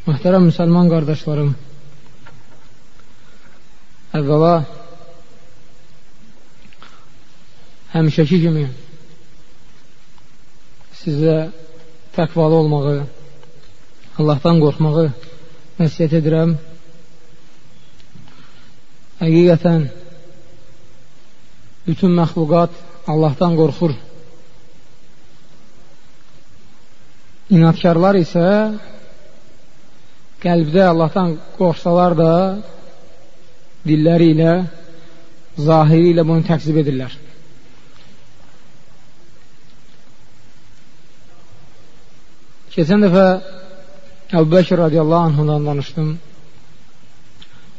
Möhtərəm müsəlman qardaşlarım, əvvəla həmişəki kimi sizə təqvalı olmağı, Allahdan qorxmağı nəsiyyət edirəm. Həqiqətən bütün məxluqat Allahdan qorxur. İnatkarlar isə qəlbdə Allahdan qorxsalar da dilləri ilə, zahiri ilə bunu təqzib edirlər. Keçən dəfə Əbu Bəkir radiyallahu anhudan danışdım.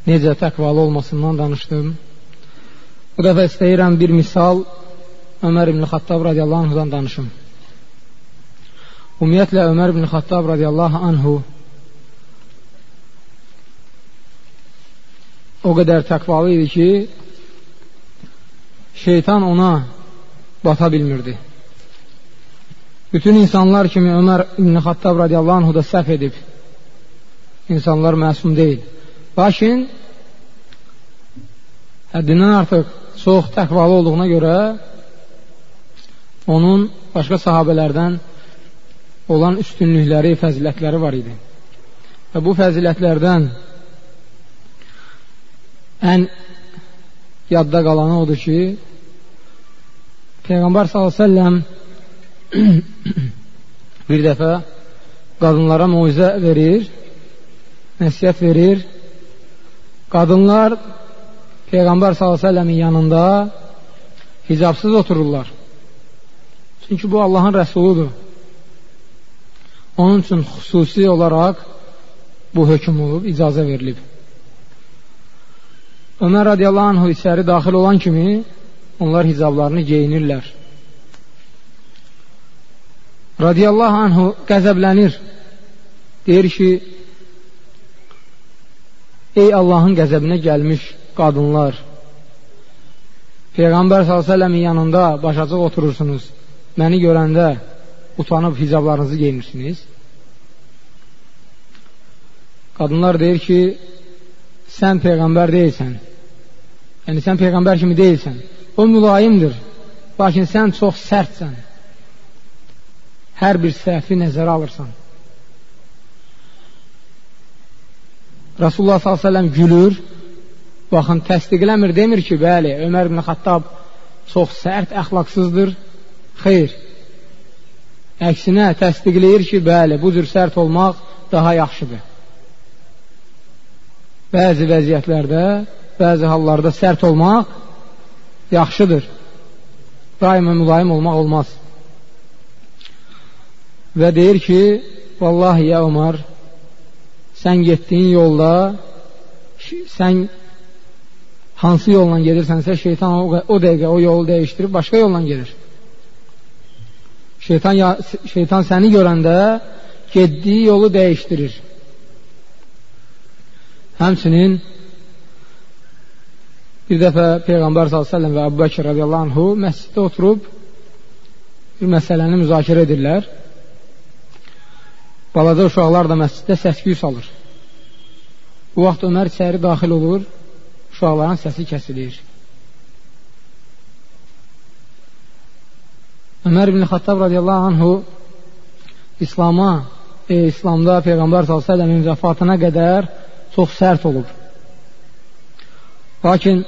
Necə təqvalı olmasından danışdım. Bu dəfə istəyirəm bir misal Ömər ibn Xattab radiyallahu anhudan danışım. Ümumiyyətlə Ömər ibn Xattab radiyallahu anhu o qədər təqvalı idi ki, şeytan ona bata bilmirdi. Bütün insanlar kimi Ömər İbn Xattab radiyallahu anhu da səhv edib. İnsanlar məsum deyil. Lakin həddindən artıq çox təqvalı olduğuna görə onun başqa sahabələrdən olan üstünlükləri, fəzilətləri var idi. Və bu fəzilətlərdən ən yadda qalanı odur ki, Peyğəmbər s.ə.v bir dəfə qadınlara muizə verir, nəsiyyət verir. Qadınlar Peyğəmbər s.ə.v-in yanında hicabsız otururlar. Çünki bu Allahın rəsuludur. Onun üçün xüsusi olaraq bu hökm olub, icazə verilib. Ömər radiyallahu anhu içəri daxil olan kimi onlar hicablarını geyinirlər. Radiyallahu anhu qəzəblənir. Deyir ki, ey Allahın qəzəbinə gəlmiş qadınlar, Peyğəmbər s.ə.v-in yanında başacıq oturursunuz, məni görəndə utanıb hicablarınızı geyinirsiniz. Qadınlar deyir ki, sən Peyğəmbər deyilsən. Yəni, sən Peyğəmbər kimi deyilsən. O mülayimdir, lakin sən çox sərtsən. Hər bir səhvi nəzərə alırsan. Rasulullah s.ə.v gülür, baxın, təsdiqləmir, demir ki, bəli, Ömər ibn Xattab çox sərt, əxlaqsızdır. Xeyr. Əksinə, təsdiqləyir ki, bəli, bu cür sərt olmaq daha yaxşıdır. Bəzi vəziyyətlərdə bəzi hallarda sərt olmaq yaxşıdır. Daima mülayim olmaq olmaz. Və deyir ki, Vallahi ya Umar, sən getdiyin yolda, sən hansı yolla gedirsənsə, şeytan o, o dəqiqə o yolu dəyişdirib başqa yolla gedir. Şeytan, şeytan səni görəndə getdiyi yolu dəyişdirir. Həmçinin Bir dəfə Peyğəmbər s.ə.v və Əbu Bəkir radiyallahu anhu məsciddə oturub bir məsələni müzakirə edirlər. Balaca uşaqlar da məsciddə səsküy salır. Bu vaxt Ömər içəri daxil olur, uşaqların səsi kəsilir. Ömər ibn Xattab radiyallahu anhu İslama, e, İslamda Peyğəmbər s.ə.v-in vəfatına qədər çox sərt olub. Lakin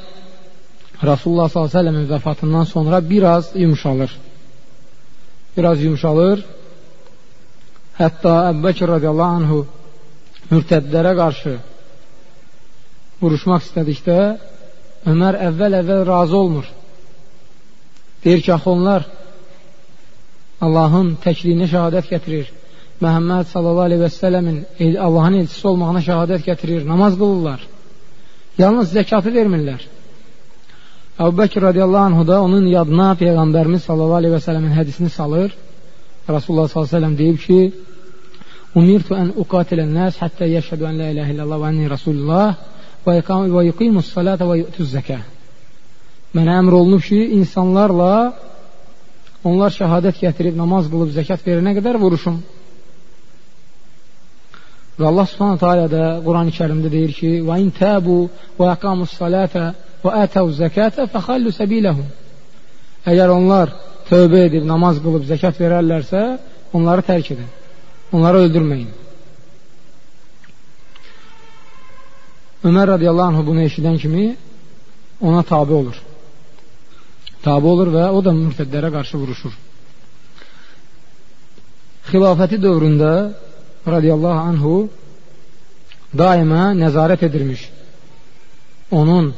Rasulullah s.ə.v-in vəfatından sonra biraz yumuşalır. Biraz yumuşalır. Hətta Əbbəkir radiyallahu anhu mürtədlərə qarşı vuruşmaq istədikdə Ömər əvvəl-əvvəl razı olmur. Deyir ki, axı onlar Allahın təkliyinə şəhadət gətirir. Məhəmməd sallallahu aleyhi və sələmin Allahın elçisi olmağına şəhadət gətirir. Namaz qılırlar. Yalnız zəkatı vermirlər. Əbu Bəkir radiyallahu anhu da onun yadına Peyğəmbərimiz sallallahu aleyhi və sələmin hədisini salır. Rasulullah sallallahu aleyhi və sələm deyib ki, Umirtu ən uqatilən nəs həttə yəşhədu ən la iləhə illallah və ənni Rasulullah və yuqimus salata və yu'tuz zəkə. Mənə əmr olunub ki, insanlarla onlar şəhadət gətirib, namaz qılıb, zəkat verənə qədər vuruşum. Və Allah subhanətə alə də Quran-ı kərimdə deyir ki, Və in təbu və əqamus salətə və ətəv zəkətə fəxallu səbiləhum Əgər onlar tövbə edib, namaz qılıb, zəkat verərlərsə, onları tərk edin. Onları öldürməyin. Ömər radiyallahu anh bunu eşidən kimi ona tabi olur. Tabi olur və o da mürtədlərə qarşı vuruşur. Xilafəti dövründə radiyallahu anhu daima nəzarət edilmiş. Onun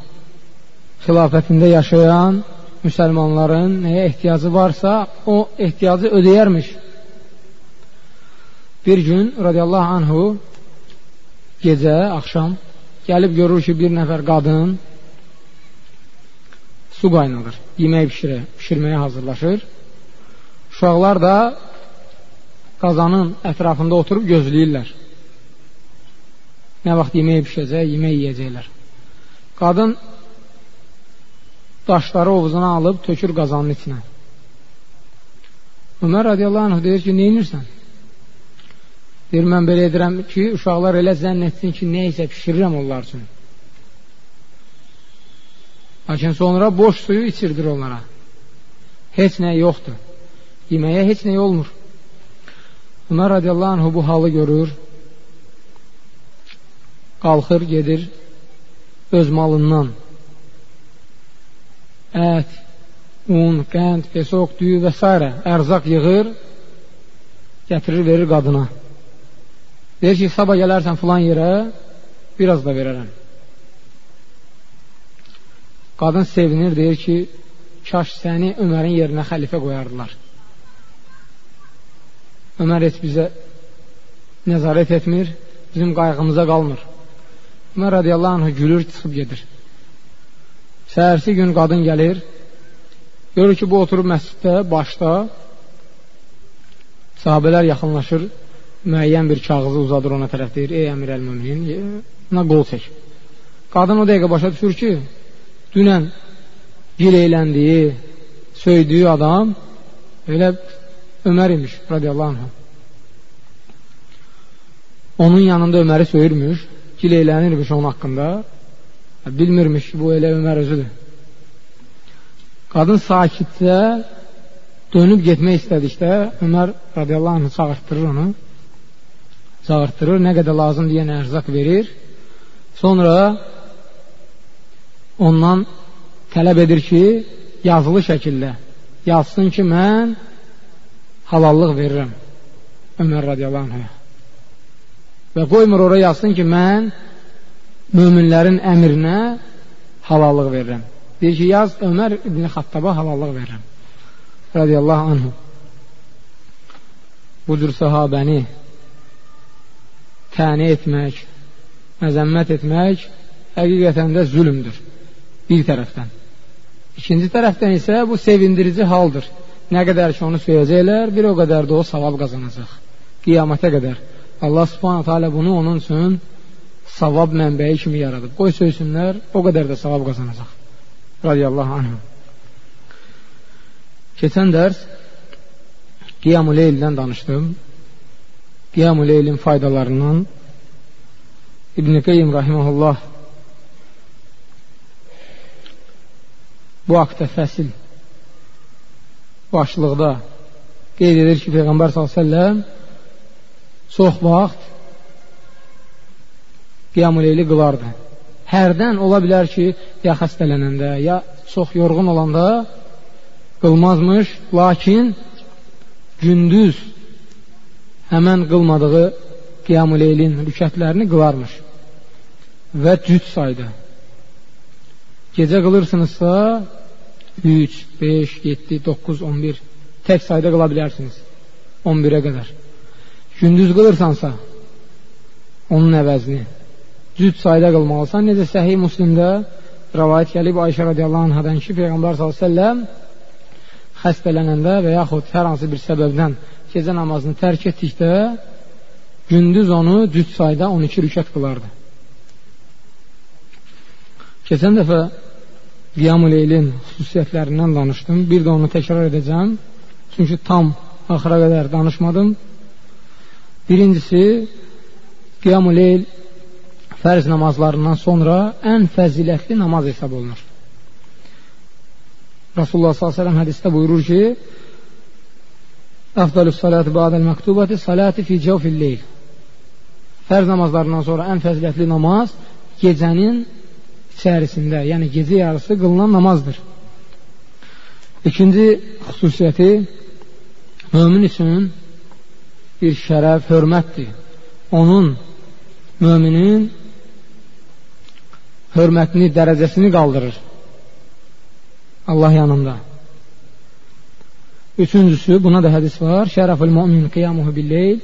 xilafətində yaşayan müsəlmanların nəyə ehtiyacı varsa, o ehtiyacı ödəyərmiş. Bir gün radiyallahu anhu gecə, axşam gəlib görür ki, bir nəfər qadın su qaynadır, yemək pişirə, pişirməyə hazırlaşır. Uşaqlar da qazanın ətrafında oturub gözləyirlər. Nə vaxt yemək pişəcək, yemək yiyəcəklər. Qadın daşları ovuzuna alıb tökür qazanın içinə. Ömər radiyallahu anh deyir ki, neynirsən? Deyir, mən belə edirəm ki, uşaqlar elə zənn etsin ki, nə isə pişirirəm onlar üçün. Lakin sonra boş suyu içirdir onlara. Heç nə yoxdur. Yeməyə heç nə olmur. Ömər radiyallahu anh bu halı görür, qalxır, gedir öz malından ət, un, qənd, pesoq, düyü və s. ərzaq yığır, gətirir, verir qadına. Deyir ki, sabah gələrsən filan yerə, biraz da verərəm. Qadın sevinir, deyir ki, kaş səni Ömərin yerinə xəlifə qoyardılar. Ömər heç bizə nəzarət etmir, bizim qayğımıza qalmır. Ömər radiyallahu anh gülür, çıxıb gedir. Səhərsi gün qadın gəlir, görür ki, bu oturub məsciddə, başda, sahabələr yaxınlaşır, müəyyən bir kağızı uzadır ona tərəf deyir, ey əmir əl-müminin, ona qol çək. Qadın o dəqiqə başa düşür ki, dünən gil eyləndiyi, söydüyü adam elə Ömər imiş, radiyallahu anh. Onun yanında Öməri söyürmüş, gil eylənirmiş onun haqqında, bilmirmiş ki, bu elə Ömər özüdür. Qadın sakitcə dönüb getmək istədikdə Ömər radiyallahu anh çağırtdırır onu çağırtdırır, nə qədər lazım deyən ərzaq verir. Sonra ondan tələb edir ki, yazılı şəkildə yazsın ki, mən halallıq verirəm Ömər radiyallahu anhaya. Və qoymur oraya yazsın ki, mən möminlərin əmrinə halallıq verirəm. Deyir ki, yaz Ömər ibn Xattaba halallıq verirəm. Radiyallahu anhu. Bu cür sahabəni təni etmək, məzəmmət etmək həqiqətən də zülümdür bir tərəfdən. İkinci tərəfdən isə bu sevindirici haldır. Nə qədər ki onu söyləyəcəklər, bir o qədər də o savab qazanacaq. Qiyamətə qədər. Allah subhanət hələ bunu onun üçün savab mənbəyi kimi yaradıb. Qoy söysünlər, o qədər də savab qazanacaq. Radiyallahu anhüm. Keçən dərs Qiyam-ı Leyldən danışdım. Qiyam-ı Leylin faydalarından İbn-i Qeym Rahiməhullah bu haqda fəsil başlıqda qeyd edir ki, Peyğəmbər s.ə.v çox vaxt qiyam-ı leyli qılardı. Hərdən ola bilər ki, ya xəstələnəndə, ya çox yorğun olanda qılmazmış, lakin gündüz həmən qılmadığı qiyam-ı leylin rükətlərini qılarmış və cüt sayda. Gecə qılırsınızsa 3, 5, 7, 9, 11 tək sayda qıla bilərsiniz 11-ə qədər. Gündüz qılırsansa onun əvəzini cüt sayda qılmalısan. Necə səhih muslimdə rəvayət gəlib Ayşə radiyallahu anhadan ki, Peyğəmbər s.ə.v xəstələnəndə və yaxud hər hansı bir səbəbdən gecə namazını tərk etdikdə gündüz onu cüt sayda 12 rükət qılardı. Keçən dəfə Qiyam-ı Leylin xüsusiyyətlərindən danışdım. Bir də onu təkrar edəcəm. Çünki tam axıra qədər danışmadım. Birincisi, qiyam-ı leyl fərz namazlarından sonra ən fəzilətli namaz hesab olunur. Rasulullah s.ə.v hədisdə buyurur ki, Əfdalü salati ba'dəl məktubəti salati fi cəvfil leyl. Fərz namazlarından sonra ən fəzilətli namaz gecənin içərisində, yəni gecə yarısı qılınan namazdır. İkinci xüsusiyyəti mömin üçün bir şərəf, hörmətdir. Onun, möminin hörmətini, dərəcəsini qaldırır. Allah yanında. Üçüncüsü, buna da hədis var. Şərəfül mümin qiyamuhu billeyl.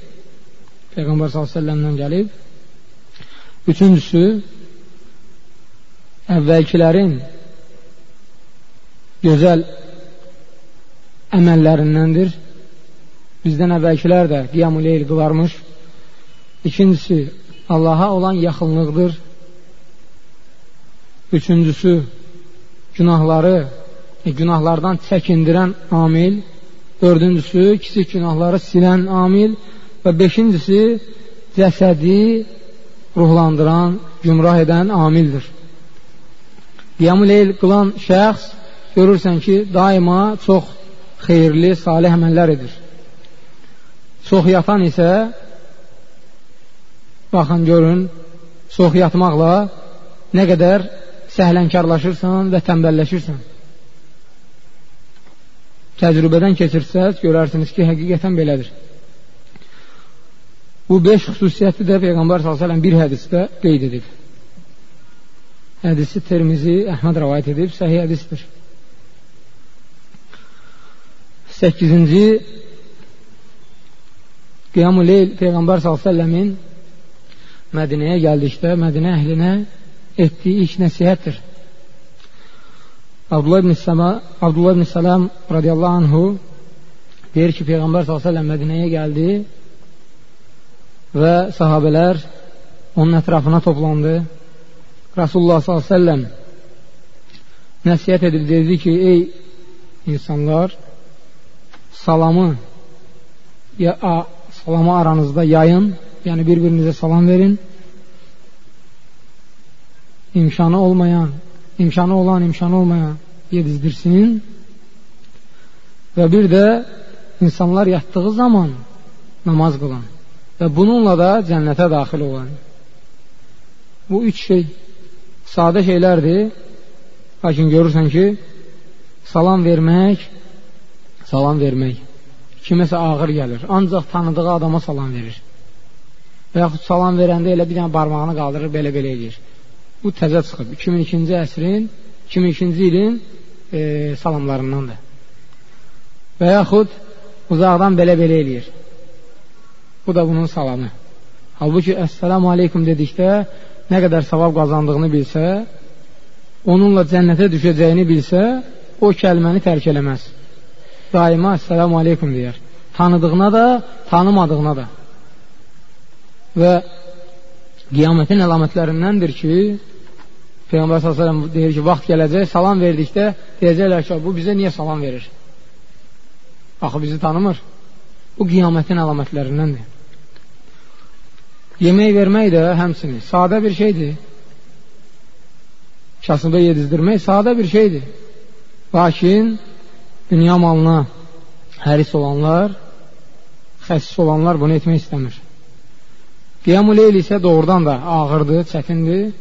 Peyğəmbər s.ə.v-dən gəlib. Üçüncüsü, əvvəlkilərin gözəl əməllərindəndir. Bizdən əvvəlkilər də qiyam-ı leyl qılarmış. İkincisi, Allaha olan yaxınlıqdır. Üçüncüsü, günahları e, günahlardan çəkindirən amil, dördüncüsü, kiçik günahları silən amil və beşincisi, cəsədi ruhlandıran, gümrah edən amildir. Qiyam-ı leyl qılan şəxs görürsən ki, daima çox xeyirli, salih əməllər edir. Çox yatan isə, baxın, görün, çox yatmaqla nə qədər səhlənkarlaşırsan və təmbəlləşirsən təcrübədən keçirsəz, görərsiniz ki, həqiqətən belədir. Bu beş xüsusiyyəti də Peyğəmbər s.ə.v bir hədisdə qeyd edib. Hədisi Termizi Əhməd rəvayət edib, səhih hədisdir. 8-ci Qiyam-ı Leyl Peyğəmbər s.ə.v-in Mədinəyə gəldikdə Mədinə əhlinə etdiyi ilk nəsihətdir. Abdullah ibn, Səma, Abdullah ibn Sələm radiyallahu anhu deyir ki, Peyğəmbər s.ə.v Mədinəyə gəldi və sahabələr onun ətrafına toplandı. Rasulullah s.ə.v nəsiyyət edib dedi ki, ey insanlar, salamı ya, a, salamı aranızda yayın, yəni bir-birinizə salam verin. İmkanı olmayan imkanı olan, imkanı olmayan yedizdirsin və bir də insanlar yatdığı zaman namaz qılan və bununla da cənnətə daxil olan. Bu üç şey sadə şeylərdir, lakin görürsən ki, salam vermək, salam vermək kiməsə ağır gəlir. Ancaq tanıdığı adama salam verir. Və yaxud salam verəndə elə bir dənə barmağını qaldırır, belə-belə edir. Bu təzə çıxıb. 2002-ci əsrin, 2002-ci ilin e, salamlarındandır. Və yaxud uzaqdan belə-belə eləyir. Bu da bunun salamı. Halbuki, əssəlamu aleykum dedikdə nə qədər savab qazandığını bilsə, onunla cənnətə düşəcəyini bilsə, o kəlməni tərk eləməz. Daima əssəlamu aleykum deyər. Tanıdığına da, tanımadığına da. Və qiyamətin əlamətlərindəndir ki, Peyğəmbər s.ə.v deyir ki, vaxt gələcək, salam verdikdə deyəcəklər ki, bu bizə niyə salam verir? Axı bizi tanımır. Bu qiyamətin əlamətlərindəndir. Yemək vermək də həmsini sadə bir şeydir. Kasıbə yedizdirmək sadə bir şeydir. Lakin dünya malına həris olanlar, xəsis olanlar bunu etmək istəmir. Qiyam-ı leyl isə doğrudan da ağırdır, çətindir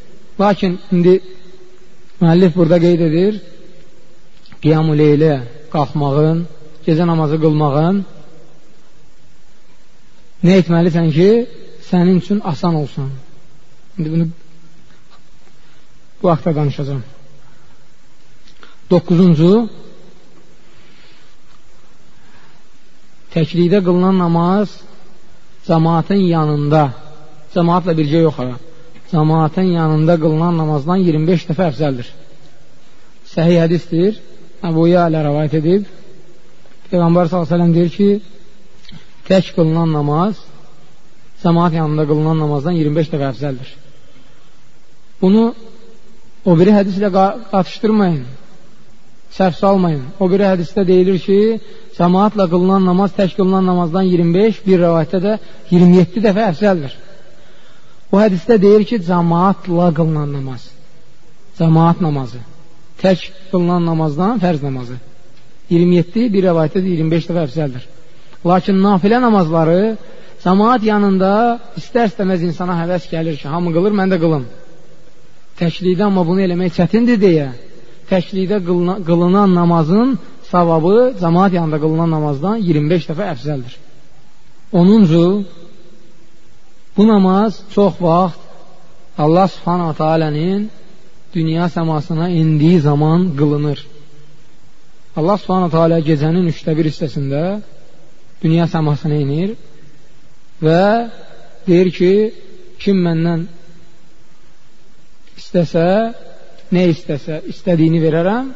Lakin indi müəllif burada qeyd edir, qiyam-ı leylə qalxmağın, gecə namazı qılmağın nə etməlisən ki, sənin üçün asan olsun. İndi bunu bu haqda danışacağım. 9-cu təklikdə qılınan namaz cəmaatın yanında, cəmaatla birgə yox ha cəmaatın yanında qılınan namazdan 25 dəfə əfzəldir. Səhih hədisdir. Əbu Yələ rəvayət edib. Peyğəmbər s.ə.v deyir ki, tək qılınan namaz cəmaat yanında qılınan namazdan 25 dəfə əfzəldir. Bunu o biri hədislə qatışdırmayın, səhv salmayın. O biri hədisdə deyilir ki, cəmaatla qılınan namaz tək qılınan namazdan 25, bir rəvayətdə də 27 dəfə əfzəldir. O hədisdə deyir ki, cəmaatla qılınan namaz. Cəmaat namazı. Tək qılınan namazdan fərz namazı. 27, bir rəvayətdə 25 dəfə əfzəldir. Lakin nafilə namazları cəmaat yanında istər-istəməz insana həvəs gəlir ki, hamı qılır, mən də qılım. Təklikdə amma bunu eləmək çətindir deyə təklikdə qılınan, qılınan namazın savabı cəmaat yanında qılınan namazdan 25 dəfə əfzəldir. 10-cu Bu namaz çox vaxt Allah subhanahu teala'nın dünya səmasına indiyi zaman qılınır. Allah subhanahu teala gecənin üçdə bir hissəsində dünya səmasına inir və deyir ki, kim məndən istəsə, nə istəsə, istədiyini verərəm,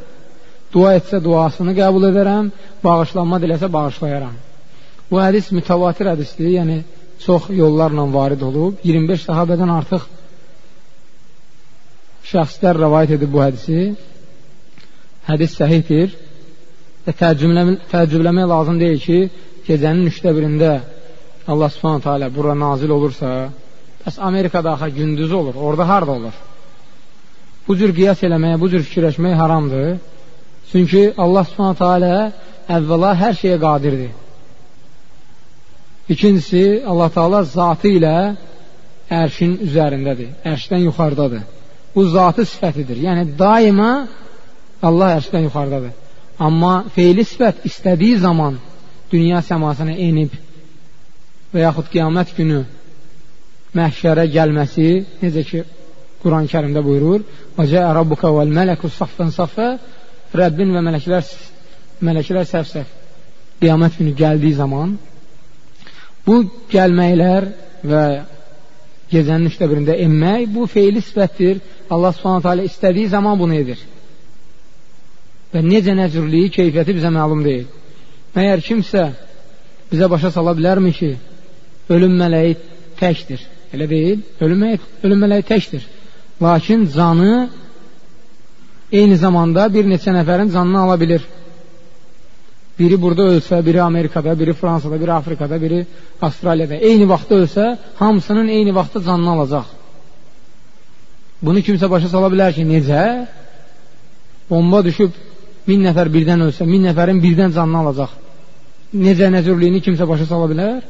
dua etsə duasını qəbul edərəm, bağışlanma diləsə bağışlayaram. Bu hədis mütəvatir hədisdir, yəni çox yollarla varid olub. 25 sahabədən artıq şəxslər rəvayət edib bu hədisi. Hədis səhihdir və təəccübləmək lazım deyil ki, gecənin üçdə birində Allah subhanətə alə bura nazil olursa, bəs Amerikada axı gündüz olur, orada harada olur? Bu cür qiyas eləməyə, bu cür fikirləşmək haramdır. Çünki Allah subhanətə alə əvvəla hər şeyə qadirdir. İkincisi, Allah Taala zatı ilə ərşin üzərindədir, ərşdən yuxarıdadır. Bu zatı sifətidir. Yəni, daima Allah ərşdən yuxarıdadır. Amma feyli sifət istədiyi zaman dünya səmasına enib və yaxud qiyamət günü məhşərə gəlməsi, necə ki, Quran-ı kərimdə buyurur, Və cəə rabbuka vəl mələku saffən saffə Rəbbin və mələklər, mələklər səf-səf qiyamət günü gəldiyi zaman Bu gəlməklər və gecənin üçdə birində enmək, bu feyli sifətdir. Allah subhanətə alə istədiyi zaman bunu edir. Və necə nəcürliyi, keyfiyyəti bizə məlum deyil. Məyər kimsə bizə başa sala bilərmi ki, ölüm mələyi təkdir? Elə deyil, ölüm, ölüm mələyi təkdir. Lakin canı eyni zamanda bir neçə nəfərin canını ala bilir. Biri burada ölsə, biri Amerikada, biri Fransada, biri Afrikada, biri Astraliyada eyni vaxtda ölsə, hamısının eyni vaxtda canını alacaq. Bunu kimsə başa sala bilər ki, necə? Bomba düşüb min nəfər birdən ölsə, min nəfərin birdən canını alacaq. Necə nəzürlüyünü kimsə başa sala bilər?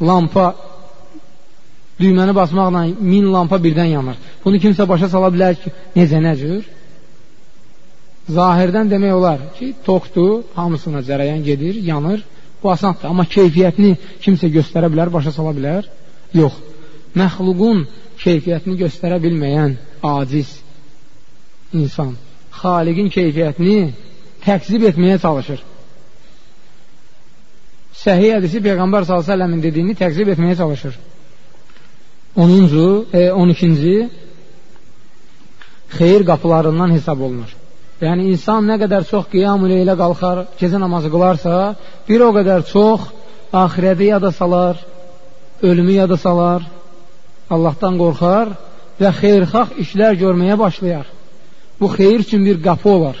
Lampa düyməni basmaqla min lampa birdən yanır. Bunu kimsə başa sala bilər ki, necə nəcür? Zahirdən demək olar ki, tokdur, hamısına cərəyan gedir, yanır, bu asandır. Amma keyfiyyətini kimsə göstərə bilər, başa sala bilər? Yox. Məxluqun keyfiyyətini göstərə bilməyən aciz insan xaliqin keyfiyyətini təqzib etməyə çalışır. Səhiyyə hədisi Peyğəmbər s.ə.v-in dediyini təqzib etməyə çalışır. 10-cu, e, 12-ci xeyir qapılarından hesab olunur. Yəni, insan nə qədər çox qiyam-ı ilə qalxar, gecə namazı qılarsa, bir o qədər çox ahirədə yada salar, ölümü yada salar, Allahdan qorxar və xeyrxax işlər görməyə başlayar. Bu xeyir üçün bir qapı olar.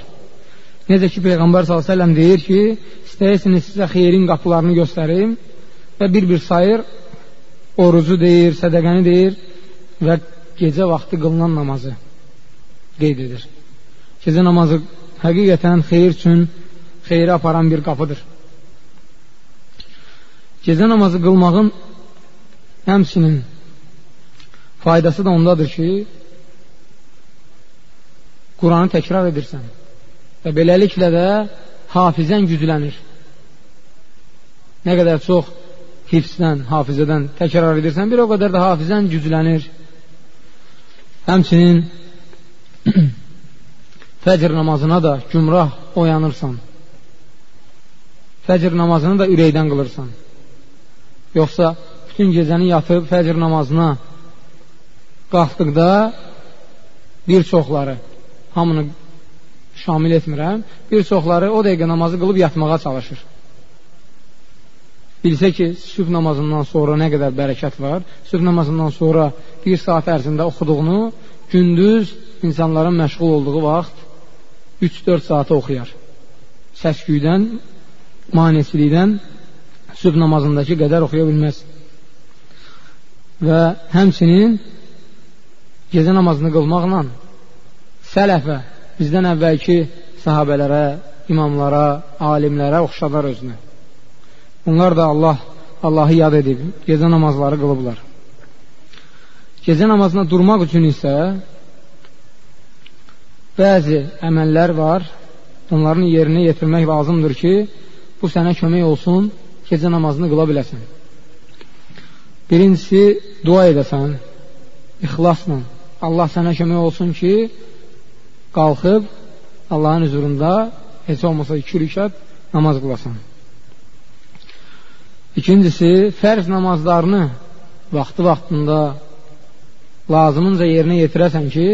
Necə ki, Peyğəmbər s.ə.v deyir ki, istəyirsiniz sizə xeyrin qapılarını göstərim və bir-bir sayır, orucu deyir, sədəqəni deyir və gecə vaxtı qılınan namazı qeyd edir. Gecə namazı həqiqətən xeyir üçün xeyri aparan bir qapıdır. Gecə namazı qılmağın həmsinin faydası da ondadır ki, Quranı təkrar edirsən və beləliklə də hafizən güclənir. Nə qədər çox hifzdən, hafizədən təkrar edirsən, bir o qədər də hafizən güclənir. Həmçinin fəcr namazına da gümrah oyanırsan. Fəcr namazını da ürəkdən qılırsan. Yoxsa bütün gecəni yatıb fəcr namazına qalxdıqda bir çoxları, hamını şamil etmirəm, bir çoxları o dəqiqə namazı qılıb yatmağa çalışır. Bilsə ki, sübh namazından sonra nə qədər bərəkət var, sübh namazından sonra bir saat ərzində oxuduğunu gündüz insanların məşğul olduğu vaxt 3-4 saata oxuyar. Səsküydən, manesilikdən sübh namazındakı qədər oxuya bilməz. və həmçinin gecə namazını qılmaqla sələfə, bizdən əvvəlki sahabələrə, imamlara, alimlərə oxşadar özünü. Onlar da Allah, Allahı yad edib, gecə namazları qılıblar. Gecə namazına durmaq üçün isə bəzi əməllər var, onların yerinə yetirmək lazımdır ki, bu sənə kömək olsun, gecə namazını qıla biləsən. Birincisi, dua edəsən, ixlasla. Allah sənə kömək olsun ki, qalxıb Allahın hüzurunda heç olmasa iki rükət namaz qılasan. İkincisi, fərz namazlarını vaxtı-vaxtında lazımınca yerinə yetirəsən ki,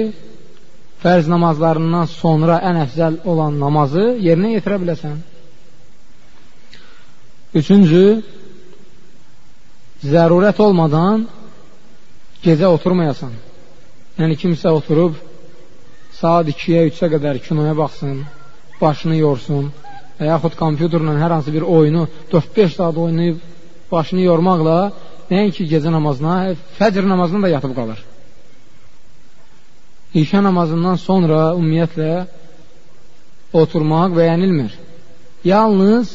fərz namazlarından sonra ən əfzəl olan namazı yerinə yetirə biləsən. Üçüncü, zərurət olmadan gecə oturmayasan. Yəni, kimsə oturub saat 2-yə, 3-ə qədər kinoya baxsın, başını yorsun və yaxud kompüterlə hər hansı bir oyunu 4-5 saat oynayıb başını yormaqla nəinki gecə namazına, fəcr namazına da yatıb qalır. İşə namazından sonra ümumiyyətlə oturmaq bəyənilmir. Yalnız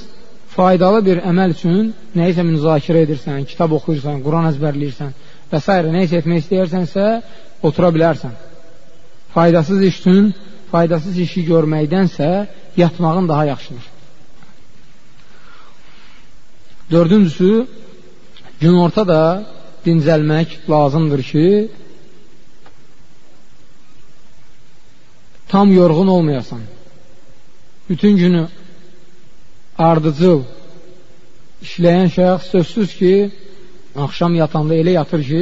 faydalı bir əməl üçün nəyisə müzakirə edirsən, kitab oxuyursan, Quran əzbərləyirsən və s. nəyisə etmək istəyirsənsə, otura bilərsən. Faydasız iş üçün, faydasız işi görməkdənsə, yatmağın daha yaxşıdır. Dördüncüsü, gün ortada dincəlmək lazımdır ki, tam yorğun olmayasan. Bütün günü ardıcıl işləyən şəxs sözsüz ki, axşam yatanda elə yatır ki,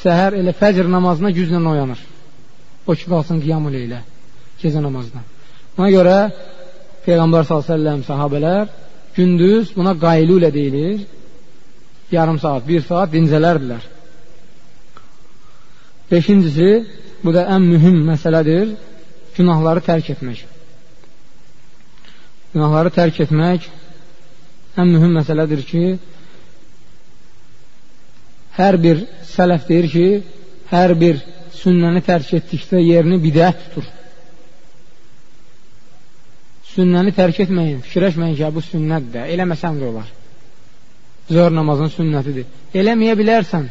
səhər elə fəcr namazına güclə oyanır. O ki, qalsın qiyam ilə, gecə namazına. Buna görə Peyğəmbər s.ə.v sahabələr gündüz buna qaylu ilə deyilir, yarım saat, bir saat dincələrdilər. Beşincisi, bu da ən mühüm məsələdir, günahları tərk etmək. Günahları tərk etmək ən mühüm məsələdir ki, hər bir sələf deyir ki, hər bir sünnəni tərk etdikdə yerini bidət tutur. Sünnəni tərk etməyin, fikirləşməyin ki, bu sünnətdir, eləməsən də olar. Zör namazın sünnətidir. Eləməyə bilərsən,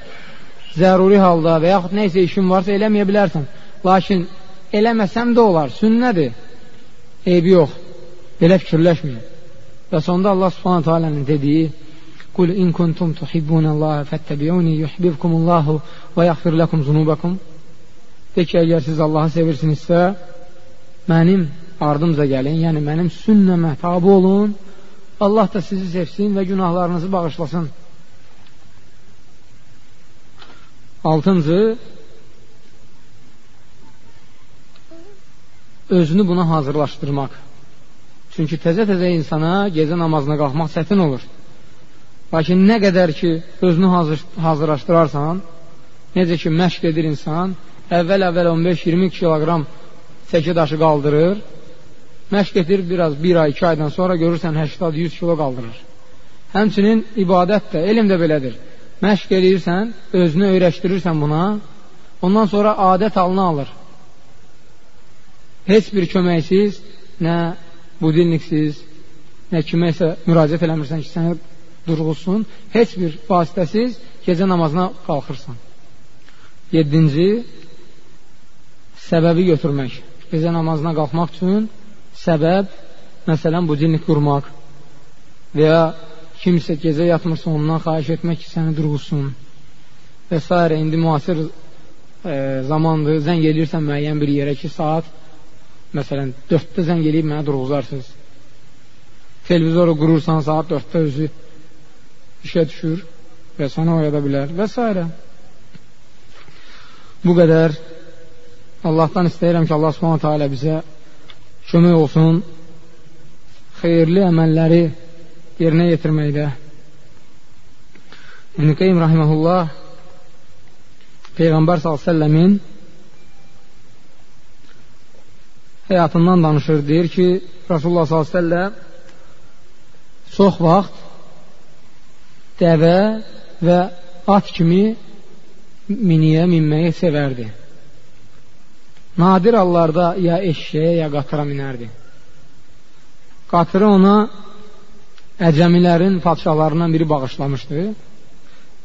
zəruri halda və yaxud neysə işin varsa eləməyə bilərsən. Lakin eləməsəm də olar, sünnədir. Eybi yox, belə fikirləşməyin. Və sonda Allah subhanətə alənin dediyi Qul in kuntum tuhibbunəllaha fəttəbiyuni yuhbibkumullahu və yaxfir ləkum zunubəkum De ki, əgər siz Allahı sevirsinizsə, mənim ardımca gəlin, yəni mənim sünnəmə tabi olun, Allah da sizi sevsin və günahlarınızı bağışlasın. Altıncı, özünü buna hazırlaşdırmaq. Çünki təzə-təzə insana gecə namazına qalxmaq çətin olur. Lakin nə qədər ki, özünü hazır, hazırlaşdırarsan, necə ki, məşq edir insan, əvvəl-əvvəl 15-20 kiloqram çəki daşı qaldırır, məşq edir biraz bir ay, iki aydan sonra görürsən 80-100 kilo qaldırır. Həmçinin ibadət də, elm də belədir. Məşq edirsən, özünü öyrəşdirirsən buna, ondan sonra adət halını alır. Heç bir köməksiz, nə budilniksiz, nə kiməsə müraciət eləmirsən ki, səni durğulsun, heç bir vasitəsiz gecə namazına qalxırsan. Yedinci, səbəbi götürmək. Gecə namazına qalxmaq üçün səbəb, məsələn, budilnik qurmaq və ya kimsə gecə yatmırsa ondan xahiş etmək ki, səni durğulsun və s. İndi müasir e, zamandır, zəng edirsən müəyyən bir yerə ki, saat Məsələn, 4-də zəng eləyib mənə durğuzarsınız. Televizoru qurursan, saat 4-də özü işə düşür və səni oyada bilər və s. Bu qədər Allahdan istəyirəm ki, Allah subhanətə alə bizə kömək olsun xeyirli əməlləri yerinə yetirməkdə. İbn-i Rahiməhullah Peyğəmbər s.ə.v-in həyatından danışır. Deyir ki, Rasulullah s.ə.v çox vaxt dəvə və at kimi miniyə minməyi sevərdi. Nadir hallarda ya eşeğe ya qatıra minərdi. Qatırı ona əcəmilərin padşalarından biri bağışlamışdı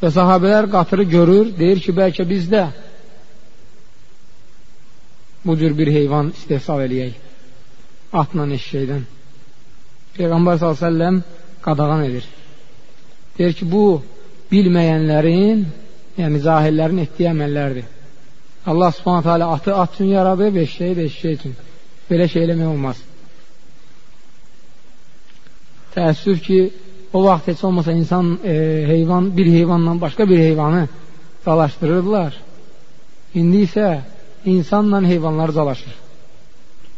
və sahabələr qatırı görür, deyir ki, bəlkə biz də bu cür bir heyvan istehsal eləyək atla eşşəkdən. Peyğəmbər s.ə.v qadağan edir. Deyir ki, bu bilməyənlərin, yəni cahillərin etdiyi əməllərdir. Allah subhanətə alə atı at üçün yaradıb, eşşəyi də eşşək üçün. Belə şey eləmək olmaz. Təəssüf ki, o vaxt heç olmasa insan, e, heyvan, bir heyvanla başqa bir heyvanı dalaşdırırdılar. İndi isə insanla heyvanlar dalaşır.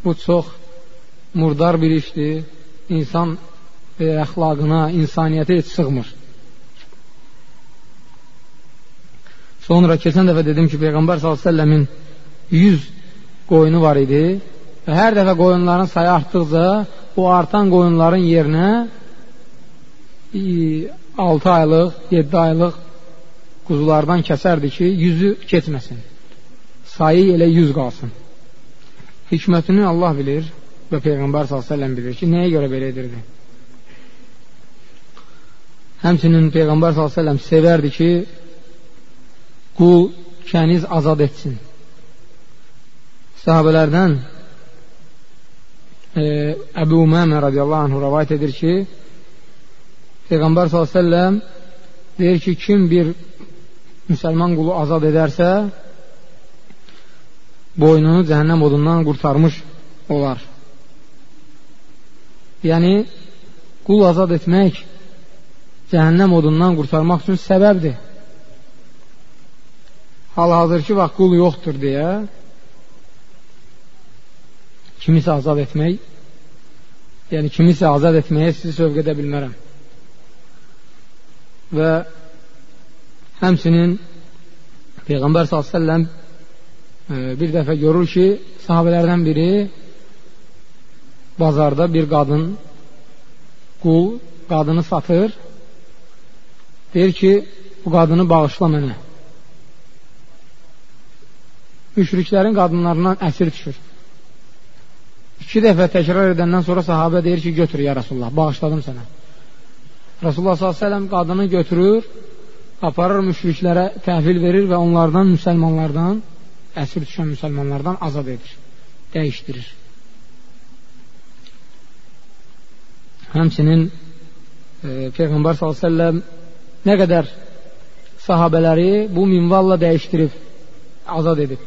Bu çox murdar bir işdir. İnsan e, əxlaqına, insaniyyətə heç sığmır. Sonra keçən dəfə dedim ki, Peyğəmbər s.ə.v-in 100 qoyunu var idi və hər dəfə qoyunların sayı artdıqca o artan qoyunların yerinə 6 aylıq, 7 aylıq quzulardan kəsərdi ki, yüzü keçməsin. Sayı elə 100 qalsın. Hikmətini Allah bilir və Peyğəmbər s.ə.v bilir ki, nəyə görə belə edirdi? Həmçinin Peyğəmbər s.ə.v sevərdi ki, qul kəniz azad etsin. Sahabələrdən e, Əbu Uməmə radiyallahu anh rəvayət edir ki, Peyğəmbər s.ə.v deyir ki, kim bir müsəlman qulu azad edərsə, boynunu cəhənnəm odundan qurtarmış olar. Yəni, qul azad etmək cəhənnəm odundan qurtarmaq üçün səbəbdir. Hal-hazır ki, vaxt qul yoxdur deyə kimisə azad etmək, yəni kimisə azad etməyə sizi sövq edə bilmərəm. Və həmsinin Peyğəmbər s.ə.v e, bir dəfə görür ki, sahabələrdən biri bazarda bir qadın qul qadını satır deyir ki bu qadını bağışla mənə müşriklərin qadınlarından əsir düşür. İki dəfə təkrar edəndən sonra sahabə deyir ki götür ya Rasulullah bağışladım sənə. Rasulullah s.ə.v qadını götürür aparır müşriklərə təhvil verir və onlardan müsəlmanlardan əsir düşən müsəlmanlardan azad edir dəyişdirir. Həmçinin e, Peyğəmbər s.ə.v nə qədər sahabələri bu minvalla dəyişdirib, azad edib.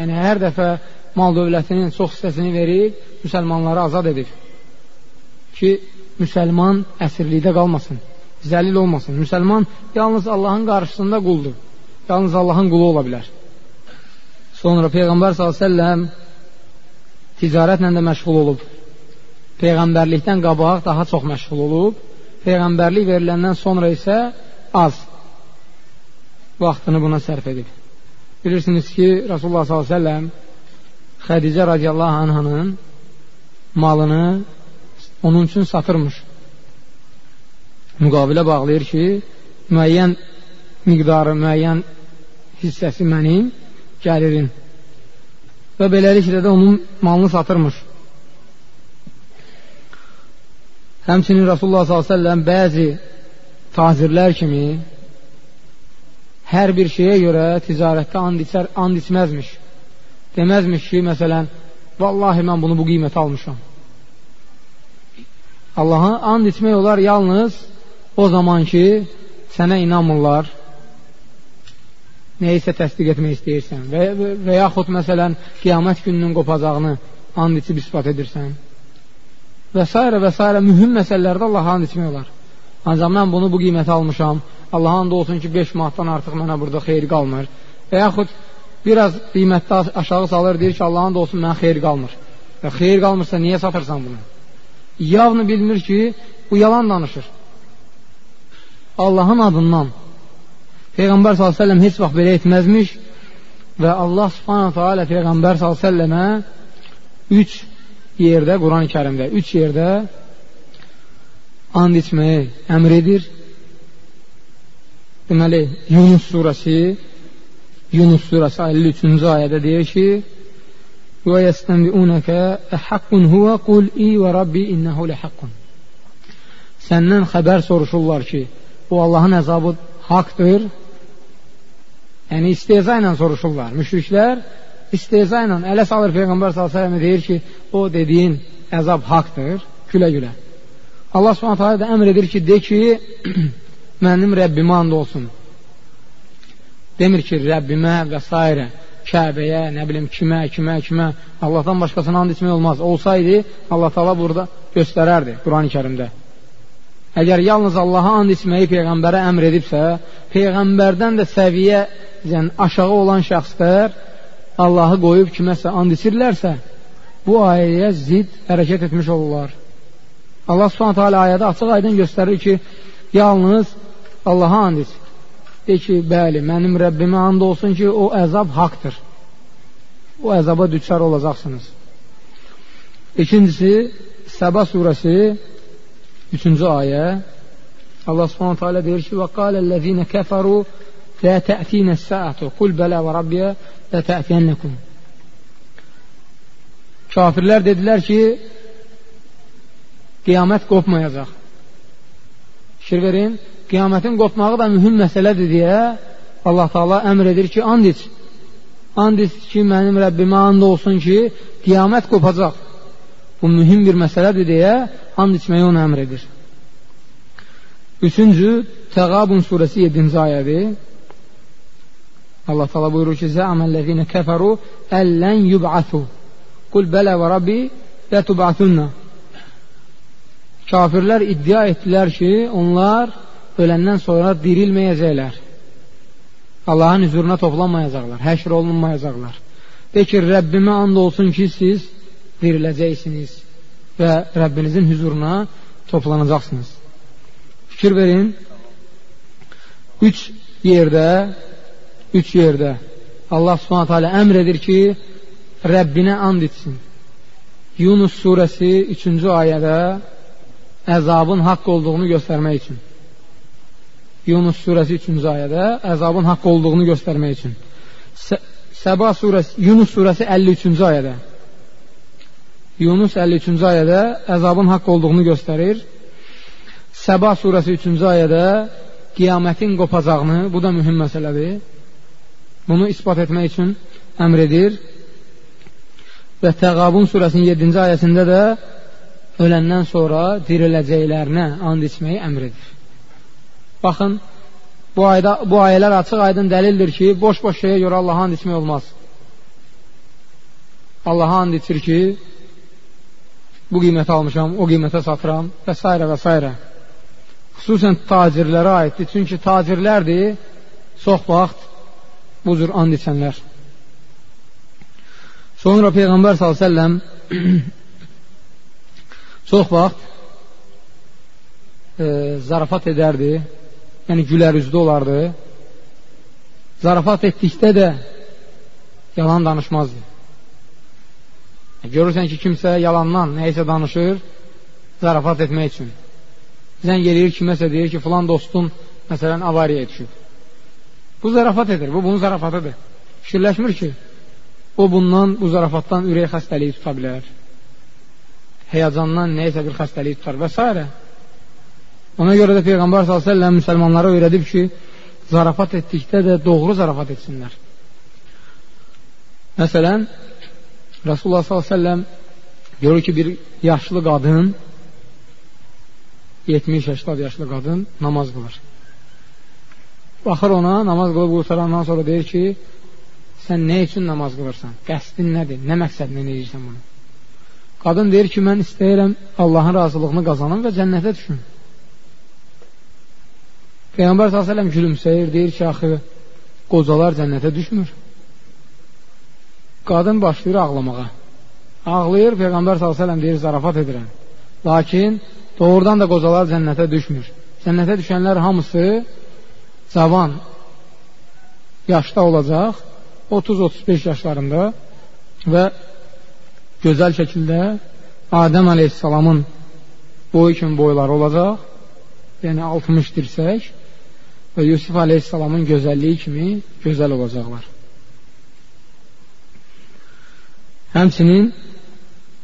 Yəni, hər dəfə mal dövlətinin çox hissəsini verib, müsəlmanları azad edib. Ki, müsəlman əsirlikdə qalmasın, zəlil olmasın. Müsəlman yalnız Allahın qarşısında quldur. Yalnız Allahın qulu ola bilər. Sonra Peyğəmbər s.ə.v ticarətlə də məşğul olub. Peyğəmbərlikdən qabaq daha çox məşğul olub, Peyğəmbərlik veriləndən sonra isə az vaxtını buna sərf edib. Bilirsiniz ki, Rasulullah s.ə.v Xədicə radiyallahu anhanın malını onun üçün satırmış. Müqabilə bağlayır ki, müəyyən miqdarı, müəyyən hissəsi mənim, gəlirin. Və beləliklə də onun malını satırmış. Həmçinin Rasulullah s.ə.v bəzi tazirlər kimi hər bir şeyə görə ticarətdə and, içər, and içməzmiş. Deməzmiş ki, məsələn, vallahi mən bunu bu qiymətə almışam. Allaha and içmək olar yalnız o zaman ki, sənə inanmırlar, nəyisə təsdiq etmək istəyirsən və, və yaxud məsələn, qiyamət gününün qopacağını and içib ispat edirsən və s. və s. mühüm məsələlərdə Allaha and içmək olar. Ancaq mən bunu bu qiymətə almışam. Allaha and olsun ki, 5 manatdan artıq mənə burada xeyir qalmır. Və yaxud biraz qiymətdə aşağı salır, deyir ki, Allaha and olsun mənə xeyir qalmır. Və xeyir qalmırsa niyə satırsan bunu? Yavını bilmir ki, bu yalan danışır. Allahın adından Peyğəmbər s.ə.v heç vaxt belə etməzmiş və Allah subhanətə alə Peyğəmbər s.ə.və üç yerdə, Quran-ı kərimdə, üç yerdə and içməyi əmr edir. Deməli, Yunus surəsi Yunus surəsi 53-cü ayədə deyir ki, və yəstənbiunəkə əhaqqun huvə qul i və rabbi innəhu ləhəqqun. Səndən xəbər soruşurlar ki, o Allahın əzabı haqdır. Yəni, isteza ilə soruşurlar. Müşriklər isteza ilə ələ salır Peyğəmbər s.ə.v deyir ki, o dediyin əzab haqdır, gülə-gülə. Allah s.ə.v də əmr edir ki, de ki, mənim Rəbbimə and olsun. Demir ki, Rəbbimə və s. Kəbəyə, nə bilim, kimə, kimə, kimə, Allahdan başqasına and içmək olmaz. Olsaydı, Allah tala burada göstərərdi Quran-ı kərimdə. Əgər yalnız Allaha and içməyi Peyğəmbərə əmr edibsə, Peyğəmbərdən də səviyyə yəni, aşağı olan şəxslər Allahı qoyub kiməsə and içirlərsə, bu ayəyə zid hərəkət etmiş olurlar. Allah subhanətə alə ayədə açıq aydın göstərir ki, yalnız Allaha and iç. De ki, bəli, mənim Rəbbimə and olsun ki, o əzab haqdır. O əzaba düçar olacaqsınız. İkincisi, Səba surəsi 3-cü ayə Allah subhanətə alə deyir ki, وَقَالَ الَّذِينَ كَفَرُوا لَا تَأْتِينَ السَّاعَةُ قُلْ بَلَا وَرَبِّيَ لَتَأْتِيَنَّكُمْ Kafirlər dedilər ki, qiyamət qopmayacaq. Fikir verin, qiyamətin qopmağı da mühüm məsələdir deyə Allah Taala əmr edir ki, and iç. And iç ki, mənim Rəbbimə and olsun ki, qiyamət qopacaq. Bu mühüm bir məsələdir deyə and içməyi ona əmr edir. Üçüncü, Təqabun surəsi 7-ci ayədir. Allah Taala buyurur ki: "Zə'amellezine keferu ellen yub'asu." Qul bələ və rabbi lətub'asunna. Kafirlər iddia etdilər ki, onlar öləndən sonra dirilməyəcəklər. Allahın hüzuruna toplanmayacaqlar, həşr olunmayacaqlar. De ki, Rəbbimə and olsun ki, siz diriləcəksiniz və Rəbbinizin hüzuruna toplanacaqsınız. Fikir verin, üç yerdə, üç yerdə Allah subhanətə alə əmr edir ki, Rəbbinə and etsin. Yunus surəsi 3-cü ayədə əzabın haqq olduğunu göstərmək üçün. Yunus surəsi 3-cü ayədə əzabın haqq olduğunu göstərmək üçün. Səba surəsi, Yunus surəsi 53-cü ayədə. Yunus 53-cü ayədə əzabın haqq olduğunu göstərir. Səba surəsi 3-cü ayədə qiyamətin qopacağını, bu da mühüm məsələdir. Bunu ispat etmək üçün əmr edir. Və Təqabun surəsinin 7-ci ayəsində də öləndən sonra diriləcəklərinə and içməyi əmr edir. Baxın, bu, ayda, bu ayələr açıq aydın dəlildir ki, boş-boş şeyə görə Allaha and içmək olmaz. Allaha and içir ki, bu qiymətə almışam, o qiymətə satıram və s. və s. Xüsusən tacirlərə aiddir. Çünki tacirlərdir çox vaxt bu cür and içənlər. Sonra Peyğəmbər s.ə.v çox vaxt e, zarafat edərdi yəni gülər üzlü olardı. Zarafat etdikdə də yalan danışmazdı. Görürsən ki, kimsə yalandan nəyəsə danışır, zarafat etmək üçün. Zəng eləyir kiməsə deyir ki, filan dostun məsələn avariyaya düşüb. Bu zarafat edir, bu bunun zarafatıdır. Fikirləşmir ki, o bundan, bu zarafatdan ürək xəstəliyi tuta bilər. Heyacandan nəyəsə bir xəstəliyi tutar və s. Ona görə də Peyğəmbər s.ə.v müsəlmanlara öyrədib ki, zarafat etdikdə də doğru zarafat etsinlər. Məsələn, Rasulullah s.ə.v görür ki, bir yaşlı qadın 70-80 yaşlı qadın namaz qılır. Baxır ona, namaz qılıb qurtarandan sonra deyir ki, sən nə üçün namaz qılırsan? Qəsdin nədir? Nə məqsədlə edirsən bunu? Qadın deyir ki, mən istəyirəm Allahın razılığını qazanım və cənnətə düşüm. Peyğəmbər s.ə.v gülümsəyir, deyir ki, axı, qocalar cənnətə düşmür. Qadın başlayır ağlamağa. Ağlayır, Peyğəmbər s.ə.v deyir, zarafat edirəm. Lakin doğrudan da qocalar cənnətə düşmür. Cənnətə düşənlər hamısı cavan, yaşda olacaq, 30-35 yaşlarında və gözəl şəkildə Adəm əleyhissalamın boyu kimi boyları olacaq, yəni 60 dirsək və Yusuf əleyhissalamın gözəlliyi kimi gözəl olacaqlar. Həmçinin